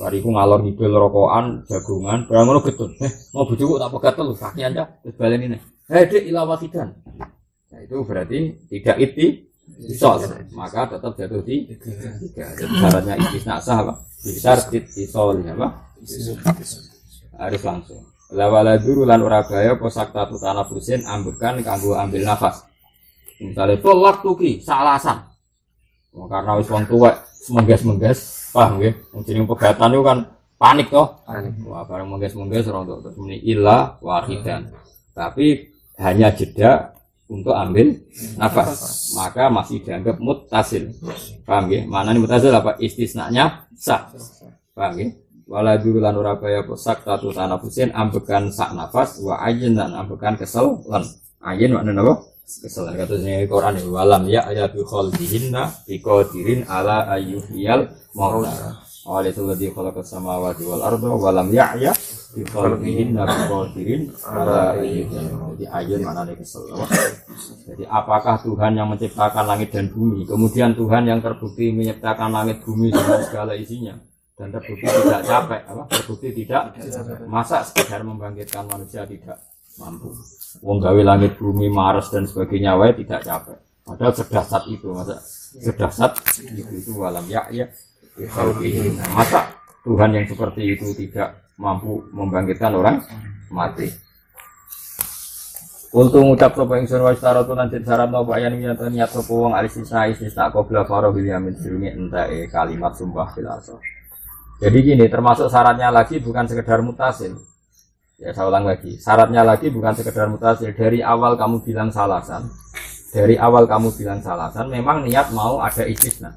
bariku ngalor ngidul rokokan, jagungan, barang ngono getun. Eh, mau bujuku tak pegat lu kaki anda terus balen ini. Hei dek illa wahidan. Nah, itu berarti tidak iti Isol, maka tetap jatuh di tiga. Jadi syaratnya istisna sah apa? Besar isol ya apa? Harus langsung. Lawala duru lan ora bahaya posak tatu tanafusin ambekan kanggo ambil nafas. Misalnya tolak tuki salasan. Oh, karena wis wong tuwek semengges-mengges, paham nggih? Jeneng pegatan itu kan panik toh. Panik. Wah, bareng mengges-mengges ora terus muni illa wahidan. Tapi hanya jeda untuk ambil nafas. Maka masih dianggap mutasil paham ya mana ini mutasil apa? Istisnanya sah. Paham ya wala dulu lan ora kaya posak tanafusin ambekan sak nafas wa ayin dan ambekan kesel lan ayin makna napa kesel. Kata sini Quran walam ya ayat bi khaldihinna bi qadirin ala ayyuhiyal mauta itu lebih kalau ke samawati wal ardo walam ya'ya di ayat mana nih kesel Jadi apakah Tuhan yang menciptakan langit dan bumi? Kemudian Tuhan yang terbukti menciptakan langit bumi dengan segala isinya. Dan terbukti tidak capek apa? Terbukti tidak masa sekedar membangkitkan manusia tidak mampu? Wong gawe langit bumi Mars dan sebagainya wae tidak capek. Padahal sedasat itu masa sedasat itu itu walam ya ya. Masa Tuhan yang seperti itu tidak mampu membangkitkan orang mati? Untuk ngucap sapa ingsun wa istaratu lan syarat napa ayan niat niat sapa wong alis sisa istisna qabla faro bil yamin sirmi entae kalimat sumpah fil Jadi gini, termasuk syaratnya lagi bukan sekedar mutasil. Ya saya ulang lagi, syaratnya lagi bukan sekedar mutasil. Dari awal kamu bilang salasan, dari awal kamu bilang salasan memang niat mau ada istisna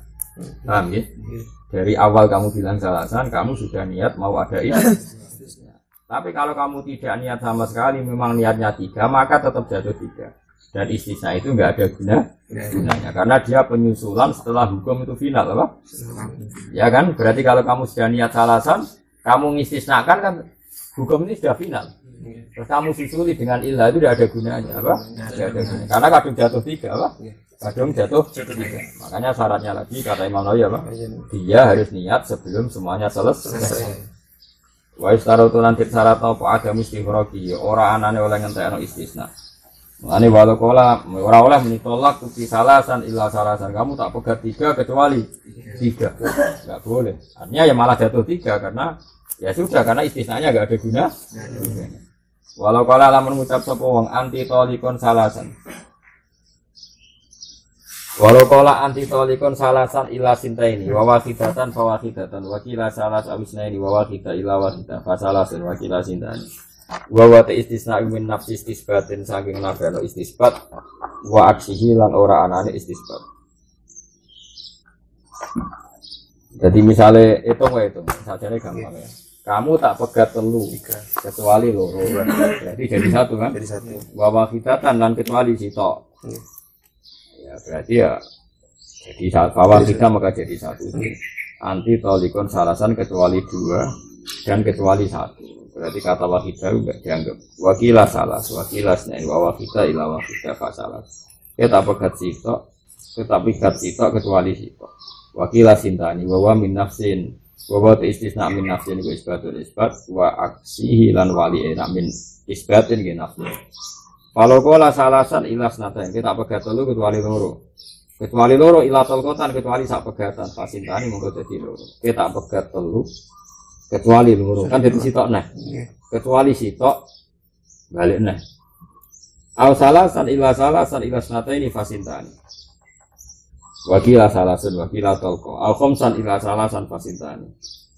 paham ya dari awal kamu bilang salasan kamu sudah niat mau ada istisna [laughs] tapi kalau kamu tidak niat sama sekali memang niatnya tiga maka tetap jatuh tiga. Dan istisna itu nggak ada guna gunanya karena dia penyusulan setelah hukum itu final apa? Ya kan? Berarti kalau kamu sudah niat salasan kamu ngistisnakan kan hukum ini sudah final. Terus kamu susuli dengan ilah itu tidak ada gunanya apa? Tidak ada gunanya. Karena kadung jatuh tiga apa kadung jatuh. Makanya syaratnya lagi kata Imam Nawawi apa? Dia harus niat sebelum semuanya selesai. Wa istarotu nanti syarat apa? Ada mesti orang anane oleh ngentekno istisna. Ini walau kola orang oleh menitolak kuki salasan ilah salasan. Kamu tak pegat tiga kecuali tiga. Nggak boleh. Artinya ya malah jatuh tiga karena ya sudah karena istisnanya nggak ada guna. Walau kola lah mengucap sepowong anti tolikon salasan walau kola anti tolikon salasan ilah sinta ini wawakidatan fawakidatan wakila salas awisna ini wawakita ilah wakita fasalasan wakila sinta ini wa wa ta istisna min nafsi istisbatin saking nafano istisbat wa aksihi lan ora anane istisbat. Jadi misalnya itu nggak itu saja gampang ya. Kamu tak pegat telu kecuali loro. Jadi jadi satu kan? Jadi satu. Bahwa kita tandan kecuali sitok. Ya berarti ya jadi bahwa kita maka jadi satu anti tolikon salasan kecuali dua dan kecuali satu Berarti kata wakidah enggak dianggap wakilah salah, wakilah senain wa wakidah ila wakidah fasalah. Ya tak pegat sitok, tetapi gat sitok kecuali sitok. Wakilah sintani wa min nafsin wa wa istisna min nafsin wa isbatul isbat wa aksihi lan wali enak min isbatin ge nafsin. Kalau kola salasan ilas natain kita pegat dulu kecuali loro. Kecuali loro ilah tolkotan kecuali sak pegatan. Fasintani monggo jadi loro. Kita pegat telu kecuali loro. Kan jadi sitok nah kecuali sitok balik nah Aw salasan ila salasan ila senata ini fasintani Wakila salasun wakila tolko. Aw khomsan ila salasan fasintani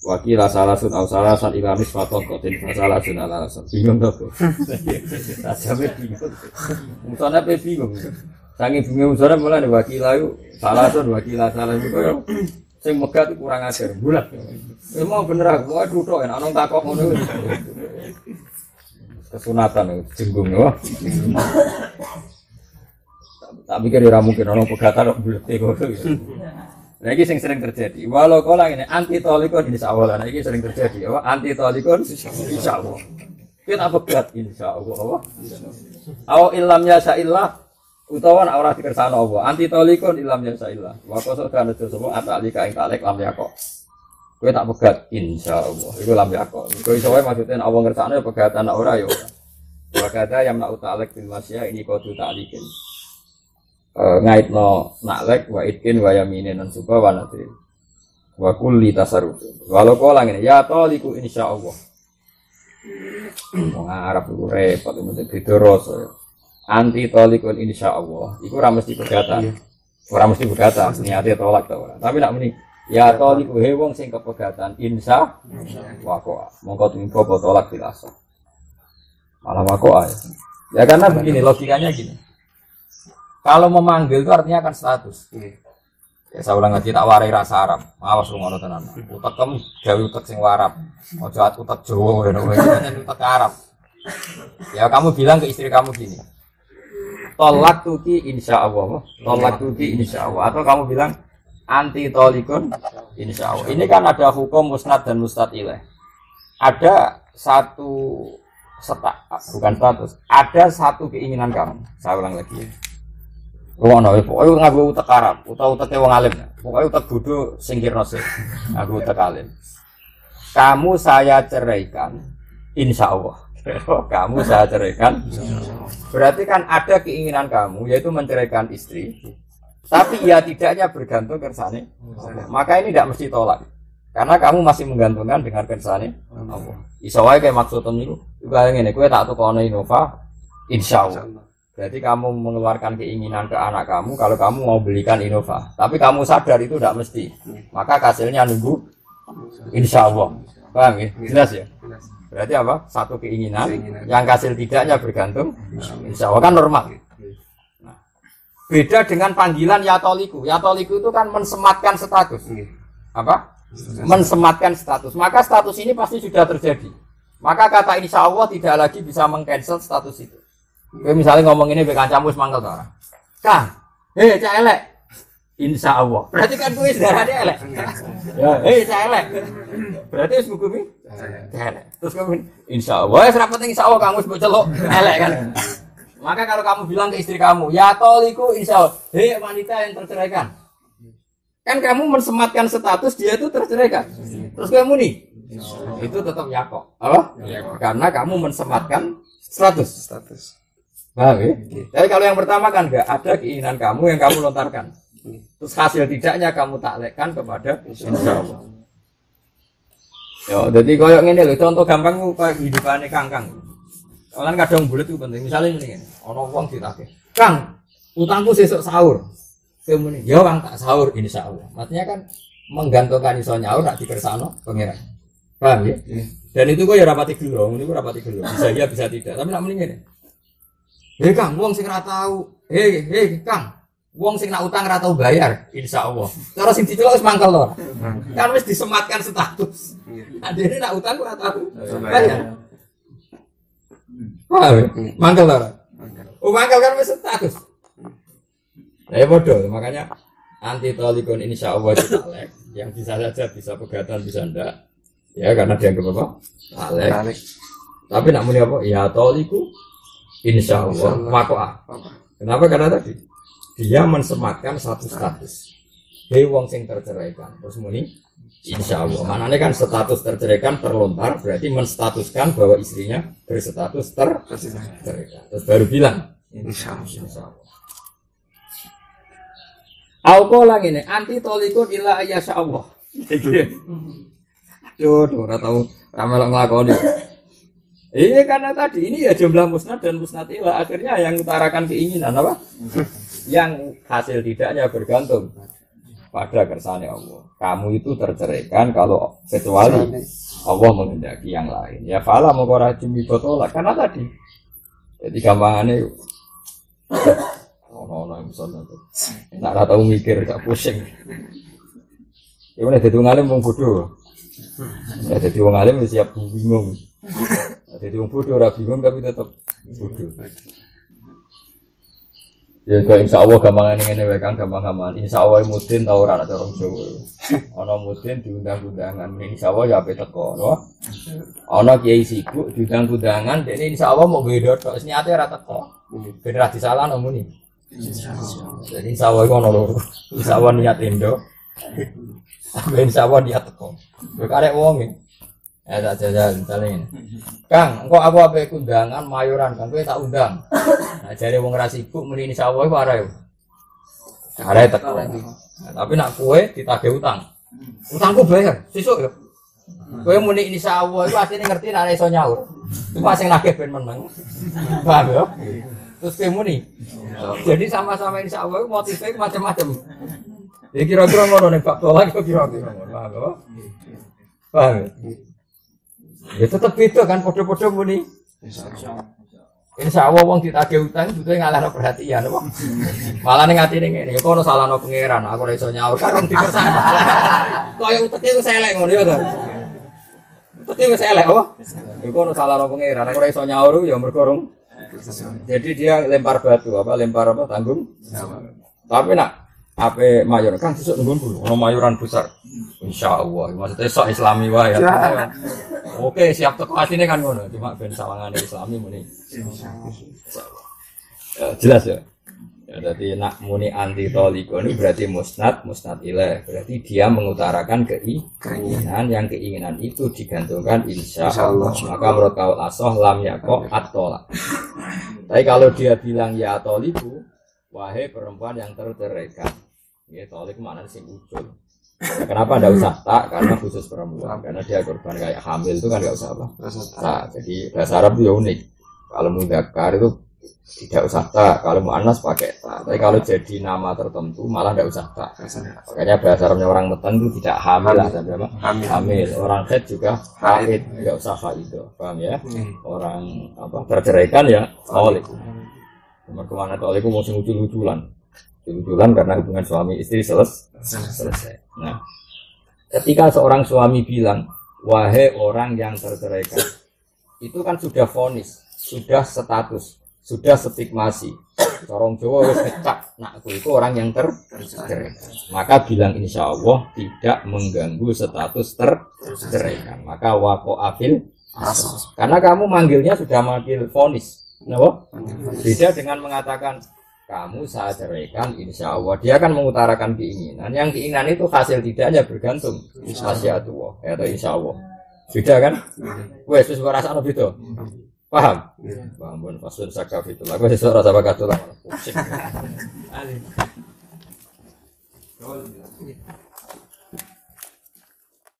Wakila salasun aw salasan ila nisfa tolko Tin fasalasun ala alasan Bingung tuh [laughs] Tajamnya bingung Musonya bingung Sangi bingung musonya mulai wakila yuk Salasun wakila salasun Sing megah itu kurang ajar, bulat. Ya mau bener aku, mau duduk enak nong takok ngono. Kesunatan jenggung ya. Tak pikir ora mungkin orang pegatan bulat ngono. Nah ini sering terjadi. Walau kau ini anti tolikon insya Allah. Nah ini sering terjadi. Apa? Anti tolikon insya Allah. Kita pegat insya Allah. Aw ilham ya illah utawa nek ora dikersakno apa anti tolikun ilam ya saillah wa qasa kana sapa atalika ing talek lam yako kowe tak pegat insyaallah iku lam yako kowe iso wae maksudnya apa ngersakno ya pegatan ora ya kata yang nak utalek bil masya ini qadu ta'likin uh, ngaitno naklek wa itkin wa yaminin dan suba wa nadrin. Wa kulli tasarruf. Walau kala ngene ya toliku insyaallah Wong Arab itu repot, itu beda rasa anti tolikun insya Allah. Itu ora mesti pegatan iya. ora mesti pegatan niatnya tolak tau tapi nak meni ya toliku he wong sing kepegatan insya wako mongko tumiko tolak dilasa malah wako ya. Ya karena begini logikanya gini kalau memanggil itu artinya akan status. Iya. ya saya ulang lagi tak warai rasa Arab. Awas lu ngono tenan. Utek kamu gawe utek sing warap ojo utek Jawa ya utek Arab. Ya kamu bilang ke istri kamu gini. Tolak tuki insya Allah tolak tuki insya Allah. Atau kamu bilang anti tolikun insya Allah. Ini kan ada hukum musnad dan mustad ilaih ada satu setak bukan status. Ada satu keinginan kamu. Saya ulang lagi. ya Wong ana pokoknya ngaku utek Arab, utawa utek wong alim. Pokoknya utek bodoh singkir nasi, ngaku utek alim. Kamu saya ceraikan, insya Allah. [laughs] kamu saya ceraikan. Berarti kan ada keinginan kamu yaitu menceraikan istri. Tapi ya tidaknya bergantung kersane. Maka ini tidak mesti tolak. Karena kamu masih menggantungkan dengan kersane Allah. Iso wae kayak maksud niku. Juga ngene kowe tak tukono Innova insya Allah. Berarti kamu mengeluarkan keinginan ke anak kamu kalau kamu mau belikan Innova. Tapi kamu sadar itu tidak mesti. Maka hasilnya nunggu insya Allah. Paham ya? Jelas ya? Berarti apa? Satu keinginan, keinginan. yang hasil tidaknya bergantung insya Allah kan normal. Nah, Beda dengan panggilan ya toliku. Ya toliku itu kan mensematkan status. Apa? Mensematkan status. Maka status ini pasti sudah terjadi. Maka kata insya Allah tidak lagi bisa mengcancel status itu. Oke, misalnya ngomong ini bekan campus mangkel tuh. Kang, hei cak elek. Insya Allah. Berarti kan gue darahnya elek. Ya, hei cak elek. Berarti harus hukumi elek. Terus kamu insya Allah. Ya serapet insya Allah kamu sebut celok elek kan. Maka kalau kamu bilang ke istri kamu, ya toliku insya Allah. Hei wanita yang terceraikan. Kan kamu mensematkan status dia itu terceraikan. Terus kamu nih, itu tetap yakok. Apa? Karena kamu mensematkan status. Status. Paham ya? Tapi kalau yang pertama kan nggak ada keinginan kamu yang kamu lontarkan. Terus hasil tidaknya kamu taklekkan kepada insya Allah. Ya, jadi koyok ini loh, contoh gampang ku kayak kehidupannya kang kang. Kalian kadang bulat itu penting. Misalnya ini, ono uang ditake. Kang, utangku sesuk sahur. Kemudian, ya bang tak sahur insya Allah. Maksudnya kan menggantungkan iso nyaur nak dikersano pangeran. Paham ya? Dan itu kok ya rapati ini kok rapati geloro. Bisa iya bisa tidak. Tapi nak ini. Hei Kang, wong sing ora tahu. Hei, hei Kang, wong sing nak utang ora tau bayar, insya Allah. Cara sing dicelok wis mangkel lho. Kan wis disematkan status. Adene nak utang ora tau bayar. Paham ya? Mangkel lho. Oh, mangkel kan wis status. Nah, ya bodoh, makanya anti tolikon insya Allah itu talek. Yang bisa saja bisa pegatan, bisa ndak. Ya karena dianggap apa? Tarik. Tapi nak muni apa? Ya toliku insya Allah makoah. Kenapa? Karena tadi dia mensematkan satu status. Hei wong sing terceraikan. Terus muni insya Allah. Mananya kan status terceraikan terlontar berarti menstatuskan bahwa istrinya berstatus terceraikan. Terus baru bilang Insya Allah. insya Allah. Aku lagi nih anti tolikun illa ayasya Allah. Aduh, tuh, ora tahu ramelok nglakoni. Iya karena tadi ini ya jumlah musnad dan musnad ilah akhirnya yang utarakan keinginan apa? yang hasil tidaknya bergantung pada kersane Allah. Kamu itu terceraikan kalau kecuali Allah menghendaki yang lain. Ya fala mau rajim tolak karena tadi. Jadi gampangannya ono ono yang misalnya tuh. Nak ora tahu mikir gak pusing. Ya udah jadi wong alim bodoh. Ya jadi wong alim wis siap bingung. Jadi wong bodoh ora bingung tapi tetap bodoh. Ya kok insya Allah gampang ini ini kan gampang gampang. Insya Allah mudin tau ada orang Jawa. Ono mudin diundang undangan. Insya Allah ya ape teko, no? Ono kiai sibuk diundang undangan. Jadi insya Allah mau beda tok. Niate ora teko. Generasi salah nomu nih. Jadi insya Allah ono loro. Insya Allah niat indo. Tapi insya Allah niat teko. Karek wong ya. Ya tak jajan misalnya ini. Kang, engkau aku apa undangan mayoran kan? Gue tak undang. Nah, jadi wong ra sibuk muni insya Allah itu arah. Arah teko. Tapi nak kue ditagih utang. Utangku bayar, sesuk ya. Kue muni insya Allah itu aslinya ngerti nak iso nyaur. Itu masih nagih ben meneng. Paham ya? Terus kue muni. Jadi sama-sama insya Allah itu motifnya macam-macam. Ya kira-kira ngono nih Pak Tola itu kira-kira ngono. Paham ya? Paham ya? Tetep beda kan podo-podo muni. Insya Allah wong ditagih utang juga ngalah perhatian apa? Malah ning atine ngene, ya kono salahno pangeran, aku ora iso nyaur wong dikersane. Kaya uteke wis elek ngono ya to. Uteke wis elek apa? Ya kono salahno pangeran, aku ora iso nyaur ya mergo rong. Jadi dia lempar batu apa lempar apa tanggung. Tapi nak apa mayor kan sesuk nunggu dulu, ono mayoran besar. Insya Allah, maksudnya sok Islami wae ya. Oke, siap teko asine kan ngono, cuma ben sawangane Islami muni. Ya, jelas ya. Ya, jadi nak muni anti toliko ini berarti musnad, musnad ilaih. Berarti dia mengutarakan kei- keinginan, yang keinginan itu digantungkan insya Insya Allah. Allah. Maka menurut kau asoh lam yako atolak. Tapi kalau dia bilang ya toliku, wahai perempuan yang terceraikan. Ya tolik mana sih. Ya, kenapa tidak usah tak? Karena khusus perempuan. Karena dia korban kayak hamil itu kan nggak usah apa. Nah, jadi bahasa Arab itu ya unik. Kalau mudakar itu tidak usah tak. Kalau mu'annas pakai tak. Tapi kalau jadi nama tertentu malah tidak usah tak. Makanya bahasa Arabnya orang Metan itu tidak hamil lah sampai apa? Hamil. Hamil. Orang haid juga haid, tidak usah haid. Paham ya? Orang apa terceraikan ya tolik. Ke mana tolik mau sing lucu-luculan. Kebetulan karena hubungan suami istri seles selesai. Nah, ketika seorang suami bilang, wahai orang yang terceraikan, itu kan sudah vonis, sudah status, sudah stigmasi. Corong Jawa wis ngecap, nakku itu orang yang terceraikan. Maka bilang insya Allah tidak mengganggu status terceraikan. Maka wako afil karena kamu manggilnya sudah manggil vonis. Kenapa? Beda dengan mengatakan kamu saya ceraikan insya Allah dia akan mengutarakan keinginan. Yang keinginan itu hasil tidaknya bergantung Allah. Atau insya Allah beda kan? Wes sesuai rasa beda. Paham? Paham pun pasun sakaf itu lah gue sesuai rasa bakat lah pusing [laughs]